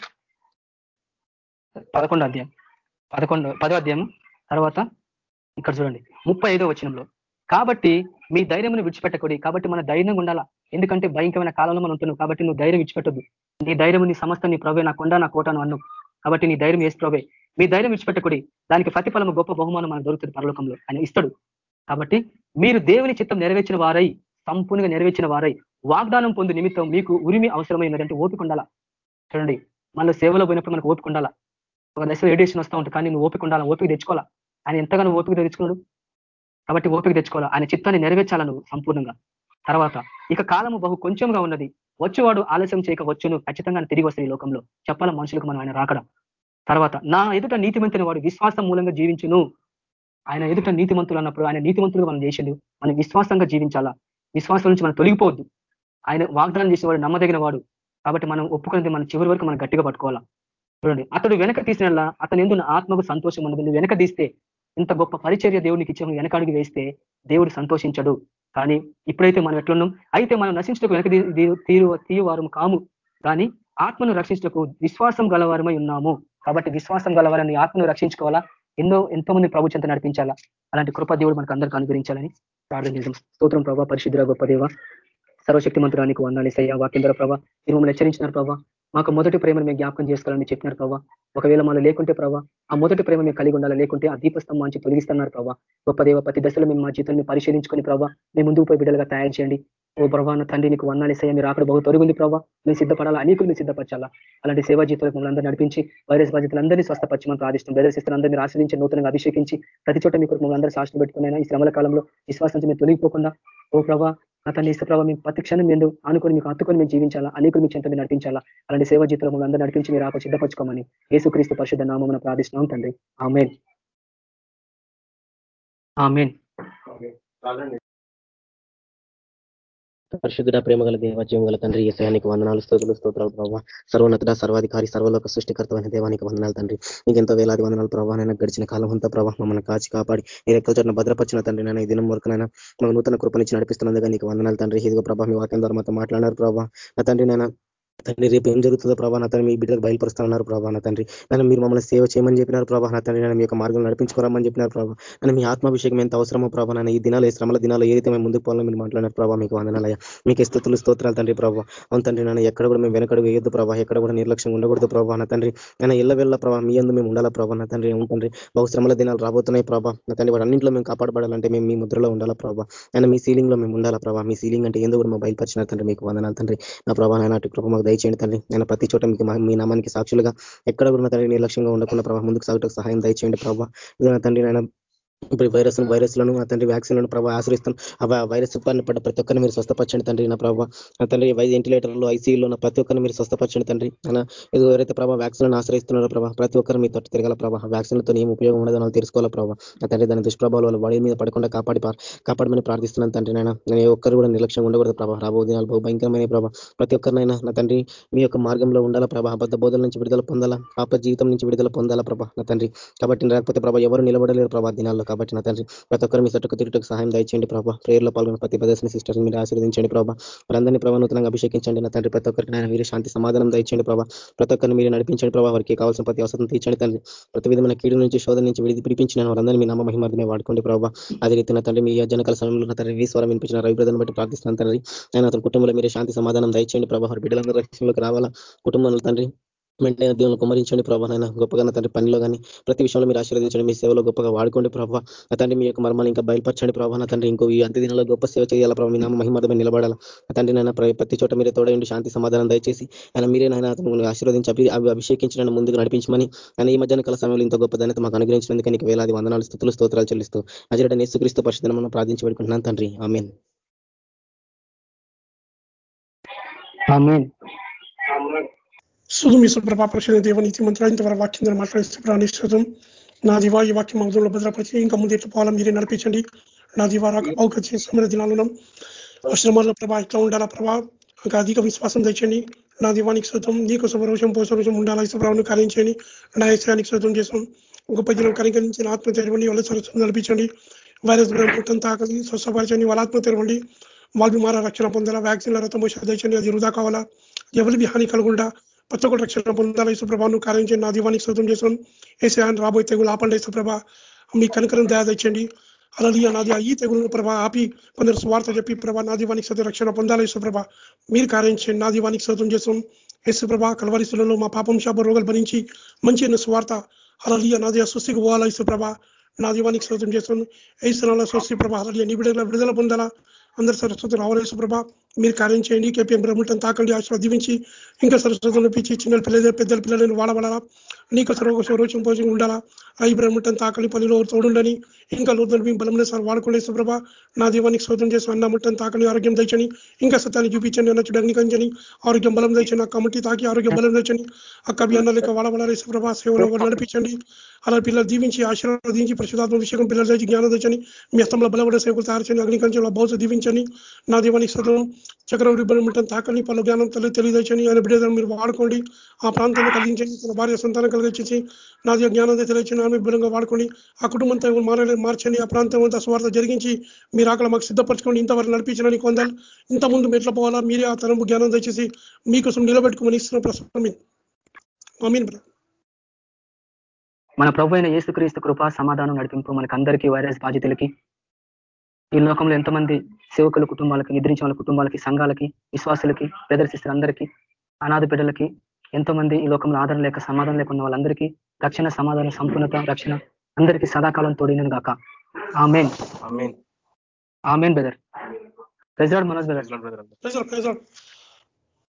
పదకొండో అధ్యాయం పదకొండు పదో అధ్యాయము తర్వాత ఇక్కడ చూడండి. ముప్పై ఐదో వచనంలో కాబట్టి మీ ధైర్యమును విడిచిపెట్టకూడదు. కాబట్టి మన ధైర్యంగా ఉండాలా? ఎందుకంటే భయంకరమైన కాలంలో మనం ఉంటున్నావు కాబట్టి నువ్వు ధైర్యం విడిచిపెట్టద్దు. నీ ధైర్యం నీ సమస్త నీ ప్రభు నా కొండ నా కోటను అన్ను కాబట్టి నీ ధైర్యం వేసి ప్రభే. మీ ధైర్యం విడిచిపెట్టకూడి. దానికి ప్రతిఫలం గొప్ప బహుమానం మనకు దొరుకుతుంది పరలోకంలో ఆయన ఇస్తాడు. కాబట్టి మీరు దేవుని చిత్తం నెరవేర్చిన వారై సంపూర్ణంగా నెరవేర్చిన వారై వాగ్దానం పొందు నిమిత్తం మీకు ఉరిమి అవసరమైనదంటే ఓపిక ఉండాలా? చూడండి మనలో సేవలో పోయినప్పుడు మనకు ఓపిక ఉండాలా? ఒక దశలో రేడియేషన్ వస్తూ ఉంటుంది కానీ నువ్వు ఓపిక ఉండాలా? ఓపిక తెచ్చుకోవాలా? ఆయన ఎంతగానో ఓపిక తెచ్చుకున్నాడు? కాబట్టి ఓపిక తెచ్చుకోవాలా? ఆయన చిత్తాన్ని నెరవేర్చాలా నువ్వు సంపూర్ణంగా? తర్వాత ఇక కాలము బహు కొంచెంగా ఉన్నది. వచ్చేవాడు ఆలస్యం చేయక వచ్చును ఖచ్చితంగా తిరిగి వస్తాయి ఈ లోకంలో. చెప్పాల మనుషులకు మనం ఆయన రాకడం? తర్వాత నా ఎదుట నీతిమంతుని వాడు విశ్వాసం మూలంగా జీవించును. ఆయన ఎదుట నీతిమంతులు అన్నప్పుడు ఆయన నీతిమంతులు మనం చేసిండు మనం విశ్వాసంగా జీవించాలా? విశ్వాసం నుంచి మనం తొలగిపోవద్దు. ఆయన వాగ్దానం చేసేవాడు నమ్మదగిన వాడు కాబట్టి మనం ఒప్పుకున్నది మనం చివరి వరకు మనం గట్టిగా పట్టుకోవాలా? చూడండి అతడు వెనక తీసిన అతను ఎందుకు ఆత్మకు సంతోషం ఉన్నది. వెనక తీస్తే ఇంత గొప్ప పరిచర్య దేవునికి ఇచ్చే వెనకాడికి వేస్తే దేవుడు సంతోషించడు. కానీ ఇప్పుడైతే మనం ఎట్లున్నాం? అయితే మనం నశించటకు వెనక తీరు తీయవారు కాము. కానీ ఆత్మను రక్షించటకు విశ్వాసం గలవారమై ఉన్నాము. కాబట్టి విశ్వాసం గలవారని ఆత్మను రక్షించుకోవాలా? ఎన్నో ఎంతో మంది ప్రభు చెంత నడిపించాలా? అలాంటి కృప దేవుడు మనకు అందరికీ అనుగ్రహించాలని ప్రార్థన చేద్దాం. స్తోత్రం ప్రభా పరిశుద్ధుల గొప్ప దేవ సర్వశక్తి మంత్రానికి వందాలి సయ్యా. వాక్యం ద్వారా ప్రభా మీరు మమ్మల్ని హెచ్చరించినారు ప్రభా. మాకు మొదటి ప్రేమను మేము జ్ఞాపకం చేసుకోవాలని చెప్పినారు ప్రభా ఒకవేళ మనం లేకుంటే ప్రభా ఆ మొదటి ప్రేమ మేము కలిగి ఉండాలి? లేకుంటే ఆ దీపస్తం మంచి తొలగిస్తున్నారు ప్రభా గొప్ప దేవ ప్రతి దశలో మేము మా జీవితాన్ని పరిశీలించుకొని ప్రభా మేము ముందుకు పోయి బిడ్డలుగా తయారు చేయండి. ఓ ప్రభావ తండ్రి నీకు వందాలి సయ్య మీరు అక్కడ బహు తొరుగుంది ప్రభావ మీరు సిద్ధపడాలా? అనేకులు మీరు సిద్ధపరచాలా? అలాంటి సేవా జీవితాలకు మమ్మల్ని అందరూ నడిపించి వైరస్ బాధితులందరినీ స్వస్థపరచమని ప్రార్థిస్తాం బ్రదర్స్ ఇస్తున్న అందరినీ ఆశ్రయించి నూతనంగా అభిషేకించి ప్రతి చోట మీకు మమ్మల్ని అందరూ శాసన పెట్టుకున్నైనా ఈ శ్రమల కాలంలో విశ్వాసం మీరు తొలగిపోకుండా ఓ ప్రభా నా తండ్రి ఇస్తే ప్రభావ మీకు ప్రతి క్షణం మీరు అనుకుని మీకు హత్తుకొని మీరు జీవించాలా? అనేకులు మీ చెంత నడిపించాలా? అలాంటి సేవ జీవితంలో అందరూ నడిపించి మీరు ఆకు సిద్ధపరచుకోమని యేసుక్రీస్తు పరిశుద్ధ నామం ప్రార్థిస్తున్నాం తండ్రి. ఆమెన్. ఆమెన్. పరిశుద్ధ ప్రేమ గల దేవాజ్యం గల తండ్రి ఏసయానికి వందనాలు స్తోతులు స్తోత్రాలు ప్రభావ సర్వోన్నత సర్వాధికారి సర్వలోక సృష్టికర్తమైన దేవానికి వందనాలు తండ్రి. నీకు వేలాది వందనాలు ప్రభావ నేను గడిచిన కాలం అంతా ప్రభావ మమ్మల్ని కాచి కాపాడి నేను చోట భద్రపరిచిన తండ్రి నేను ఈ దినం వరకునైనా మమ్మల్ని నూతన కృపనిచ్చి నడిపిస్తున్నందుగా నీకు వందనాలు తండ్రి. ఇదిగో ప్రభావ మీ వాక్యం ద్వారా మాతో ప్రభావ నా తండ్రి నేను తండ్రి రేపు ఏం జరుగుతుందో ప్రభాన తండ్రి మీ బిడ్డలకు బయలుపరుస్తున్నారు ప్రభాన తండ్రి. నన్ను మీరు మమ్మల్ని సేవ చేయమని చెప్పినారు ప్రభాన తండ్రి నన్ను మీ యొక్క మార్గం నడిపించుకోరామని చెప్పినారు ప్రభా. నన్ను మీ ఆత్మాభిషేకం ఎంత అవసరమో ప్రభా ఈ దినాలు ఈ శ్రమల దినాలు ఏదైతే మేము ముందుకు పోవాలని మీరు మాట్లాడారు ప్రభా మీకు వందనాలయ మీకు స్థుతులు స్తోత్రాలు తండ్రి ప్రభావ అవును తండ్రి నన్ను ఎక్కడ కూడా మేము వెనకడు వేయొద్దు ప్రభా ఎక్కడ కూడా నిర్లక్ష్యం ఉండకూడదు ప్రభాన తండ్రి. నన్ను ఎల్ల వెళ్ళ ప్రభా మీ అందు మేము ఉండాలా ప్రభాన తండ్రి. అవును తండ్రి బహుశ్రమల దినాలు రాబోతున్నాయి ప్రభా తండ్రి. వాటి అన్నింటిలో మేము కాపాడబడాలంటే మేము మీ ముద్రలో ఉండాలా ప్రభా. నేను మీ సీలింగ్లో మేము ఉండాలా ప్రభా మీ సీలింగ్ అంటే ఏందో కూడా మా బయలుపరిచినారు తండ్రి మీకు వందనాలు తండ్రి. నా ప్రభావ నాటి కృప దయచేయండి తండ్రి నేను ప్రతి చోట మీకు మీ నామానికి సాక్షులుగా ఎక్కడ ఉన్న తండ్రి నిర్లక్ష్యంగా ఉండకుండా ప్రభావ ముందుకు సాగుటకు సహాయం దయచేయండి ప్రభావ తండ్రి నేను ఇప్పుడు వైరస్ వైరస్లను నా తండ్రి వ్యాక్సిన్లను ప్రభావ ఆశ్రయిస్తాను. ఆ వైరస్ బారిన పడ్డ ప్రతి ఒక్కరిని మీరు స్వస్థపరచండి తండ్రి నా ప్రభావ నా తండ్రి వెంటిలేటర్లో ఐసీయూలో ఉన్న ప్రతి ఒక్కరిని మీరు స్వస్థపరచండి తండ్రి. నా ఇది ఎవరైతే ప్రభావ వ్యాక్సిన్లను ఆశ్రయిస్తున్నారో ప్రభావ ప్రతి ఒక్కరు మీ తట్టు తిరగల ప్రభావ వ్యాక్సిన్లతో ఏం ఉపయోగం ఉండదో అని తెలుసుకోవాలి ప్రభావ నా తండ్రి దాని దుష్ప్రభావాలు వాళ్ళ బాడీ మీద పడకుండా కాపాడి కాపాడమని ప్రార్థిస్తున్నాను తండ్రి నాయన. నేను ఏ ఒక్కరు కూడా నిర్లక్ష్యం ఉండకూడదు ప్రభావ రాబో దినాలు బహు భయంకరమైన ప్రభావ ప్రతి ఒక్కరినైనా నా తండ్రి మీ యొక్క మార్గంలో ఉండాలా ప్రభావ అబద్ధ బోధల నుంచి విడుదల పొందాలా? ఆప జీవితం నుంచి విడుదల పొందాలా ప్రభా నా తండ్రి? కాబట్టి రాకపోతే ప్రభావ ఎవరు నిలబడలేరు ప్రభా దినాల్లో. కాబట్టి నా తండ్రి ప్రతి ఒక్కరు మీ సట్టుకు తిరుగుటకు సహాయం దయచేయండి ప్రభావ ప్రేయర్లో పాల్గొన్న ప్రతి ప్రదర్శన సిస్టర్స్ మీరు ఆశీర్వదించండి ప్రభావ వారందరినీ ప్రభావ నూతనంగా అభిషేకించండి. నా తండ్రి ప్రతి ఒక్కరికి నేను మీరు శాంతి సమాధానం దయచేయండి ప్రభావ ప్రతి ఒక్కరిని మీరు నడిపించండి ప్రభావ వారికి కావాల్సిన ప్రతి అవసరం తీర్చండి తండ్రి. ప్రతి విధమైన కీడు నుంచి శోధన నుంచి విడిది పిలిపించిన వారందరినీ మీ నామ మహిమార్థమే వాడుకోండి ప్రభావ అదే రీతి నా తండ్రి మీ జనకాల సమయంలో నా తండ్రి స్వరం వినిపించిన రవిప్రదను బట్టి ప్రార్థిస్తున్నాను తండ్రి. నేను అతని కుటుంబంలో మీరు శాంతి సమాధానం దయచేయండి ప్రభావ బిడ్డలందరూ రక్షణలోకి రావాలా? కుటుంబంలో తండ్రి వెంటనే దేవుని కుమరించండి ప్రభావ నాయన గొప్పగా నా తండ్రి పనిలో కానీ ప్రతి విషయంలో మీరు ఆశీర్వదించండి. మీ సేవలో గొప్పగా వాడుకోండి ప్రభావ నా తండ్రి మీ యొక్క మర్మాన్ని ఇంకా బయలుపరచండి ప్రభావ నా తండ్రి ఇంకో ఈ అంత్య దినాల్లో గొప్ప సేవ చేయాల ప్రభావ మీ నామ మహిమతమే నిలబడాలా. నా తండ్రి నాయన ప్రతి చోట మీరే తోడండి శాంతి సమాధానం దయచేసి. ఆయన మీరే నాయన అతను ఆశీర్వదించి అవి అభిషేకించిన ముందుకు నడిపించమని. ఆయన ఈ మధ్యాహ్న కాల సమయంలో ఇంత గొప్ప ధన్యత మాకు అనుగ్రహించినందుకు నీకు వేలాది వందనాలు స్థుతులు స్తోత్రాలు చెల్లిస్తూ అజరడ నేసుక్రీస్తు పరిశుద్ధం ప్రార్థించి తండ్రి. ఆమెన్. ఆమెన్ సుధు మీ సుప్రభా ప్రశ్న దేవ నీతి మంత్రాలు ఇంతవరకు వాక్యం ద్వారా మాట్లాడిస్తే ప్రాణిష్టం నా దివా ఈ వాక్యం అవధంలో భద్రపరిచి ఇంకా ముందు ఎట్లా పోవాలా మీరే నడిపించండి నా దివా దినాలను శ్రమాల్లో ప్రభా ఇట్లా ఉండాలా ప్రభా ఇంకా అధిక విశ్వాసం తెచ్చండి నా దీవానికి శుతం నీకు శుభరోషం పోషరోషం ఉండాలా ఇసుప్రభావం కలిగించండి నా ఇష్టానికి శుతం చేసాం గొప్ప జనం కనికరించిన ఆత్మ తెరవండి వాళ్ళ సరస్వం నడిపించండి వైరస్ మొత్తం తాకది స్వస్థపరచండి వాళ్ళ ఆత్మ తెరవండి వాళ్ళు మారా రక్షణ పొందాలా వ్యాక్సిన్ల రథం తెచ్చండి అది వృధా కావాలా ఎవరికి హాని కలగకుండా పచ్చగొడ రక్షణ రక్షణ పొందాలా నువ్వు కార్యం చేయండి. నా దీవానికి శుతం చేసాం ఏసీ ఆయన రాబోయే తెగులు ఆపండి ఇసుప్రభ మీ కనకరం దయా తెచ్చండి అలలియ నాది ఈ తెగులను ప్రభ ఆపి కొందరు స్వార్థ చెప్పి ప్రభా నా దీవానికి సత రక్షణ పొందాలి యేసుప్రభ. మీరు కార్యం చేయండి. నా దీవానికి సతం చేసాం యేసుప్రభ కలవరిశులలో మా పాపం శాప రోగాలు భరించి మంచి స్వార్థ అలలియ నాది స్వస్తికి పోవాలా యేసుప్రభ. నా దీవానికి సతం చేస్తాను ఏసునాల స్వస్తి ప్రభ అలలియ నీ విడుదల విడుదల పొందాలా? అందరు సరస్వతి రావాలి యేసుప్రభ? మీరు కార్యం చేయండి. కేపీఎం బ్రహ్మటం తాకండి. ఆశీర్వదించి ఇంకా సరస్వతులు నొప్పించి చిన్న పిల్లలు పెద్దల పిల్లలను వాడబడాలా నీకు సర్వ స్వరోచం పోషం ఉండాలా. ఆ బ్రహ్మటం తాకలి పనిలో తోడుండని ఇంకా లోతులు మీ సార్ వాడుకోండి. సుప్రభ నా దీవానికి శోధం చేసి అన్న ముట్టని తాకని ఆరోగ్యం తెచ్చని ఇంకా సత్యాన్ని చూపించండి. అన్న చూడని కంచని ఆరోగ్యం బలం తెచ్చని ఆ కమిటీ తాకి ఆరోగ్యం బలం తెచ్చని ఆ కవి లేక వాడబడాలి సుప్రభ సేవలో నడిపించండి. అలా పిల్లలు దీవించి ఆశీర్వాదించి పరిశుధాత్మ విషయం పిల్లలు జ్ఞానం తెచ్చని మీ అస్తంలో బలపడే సేవకులు తయారు చేయండి. అగ్నికంచంలో బౌద్ధ దీవించని నా దీవానికి శోధం చక్రవర్తి బలముంటని తాకని పలు జ్ఞానం తల్లి తెలియదని ఆయన బిడ్డ మీరు వాడుకోండి. ఆ ప్రాంతాన్ని కలిగించండి తన భార్య సంతానం కలిగించేసి నాది జ్ఞానం తెలియచని ఆమె బిడ్డంగా వాడుకోండి. ఆ కుటుంబంతో మారలే మార్చండి. ఆ ప్రాంతం అంతా స్వార్థ జరిగించి మీరు అక్కడ మాకు సిద్ధపరచుకోండి. ఇంతవరకు నడిపించడానికి కొందాలి ఇంత ముందు మెట్ల పోవాలా? మీరే ఆ తరంపు జ్ఞానం దయచేసి మీకోసం నిలబెట్టుకోమని ఇస్తున్న ప్రస్తుతం. అమీన్ మన ప్రభు అయిన యేసుక్రీస్తు కృప సమాధానం నడిపింపు మనకందరికీ వైరస్ బాధితులకి ఈ లోకంలో ఎంతమంది సేవకుల కుటుంబాలకి నిద్రించిన వాళ్ళ కుటుంబాలకి సంఘాలకి విశ్వాసులకి ప్రదర్శిస్తారు అందరికీ అనాథ బిడ్డలకి ఎంతో మంది ఈ లోకంలో ఆదరణ లేక సమాధానం లేకున్న వాళ్ళందరికీ రక్షణ సమాధానం సంపూర్ణత రక్షణ అందరికీ సదాకాలం తోడినను గాక. ఆమెన్. Amen. Brother. President Manoj brother.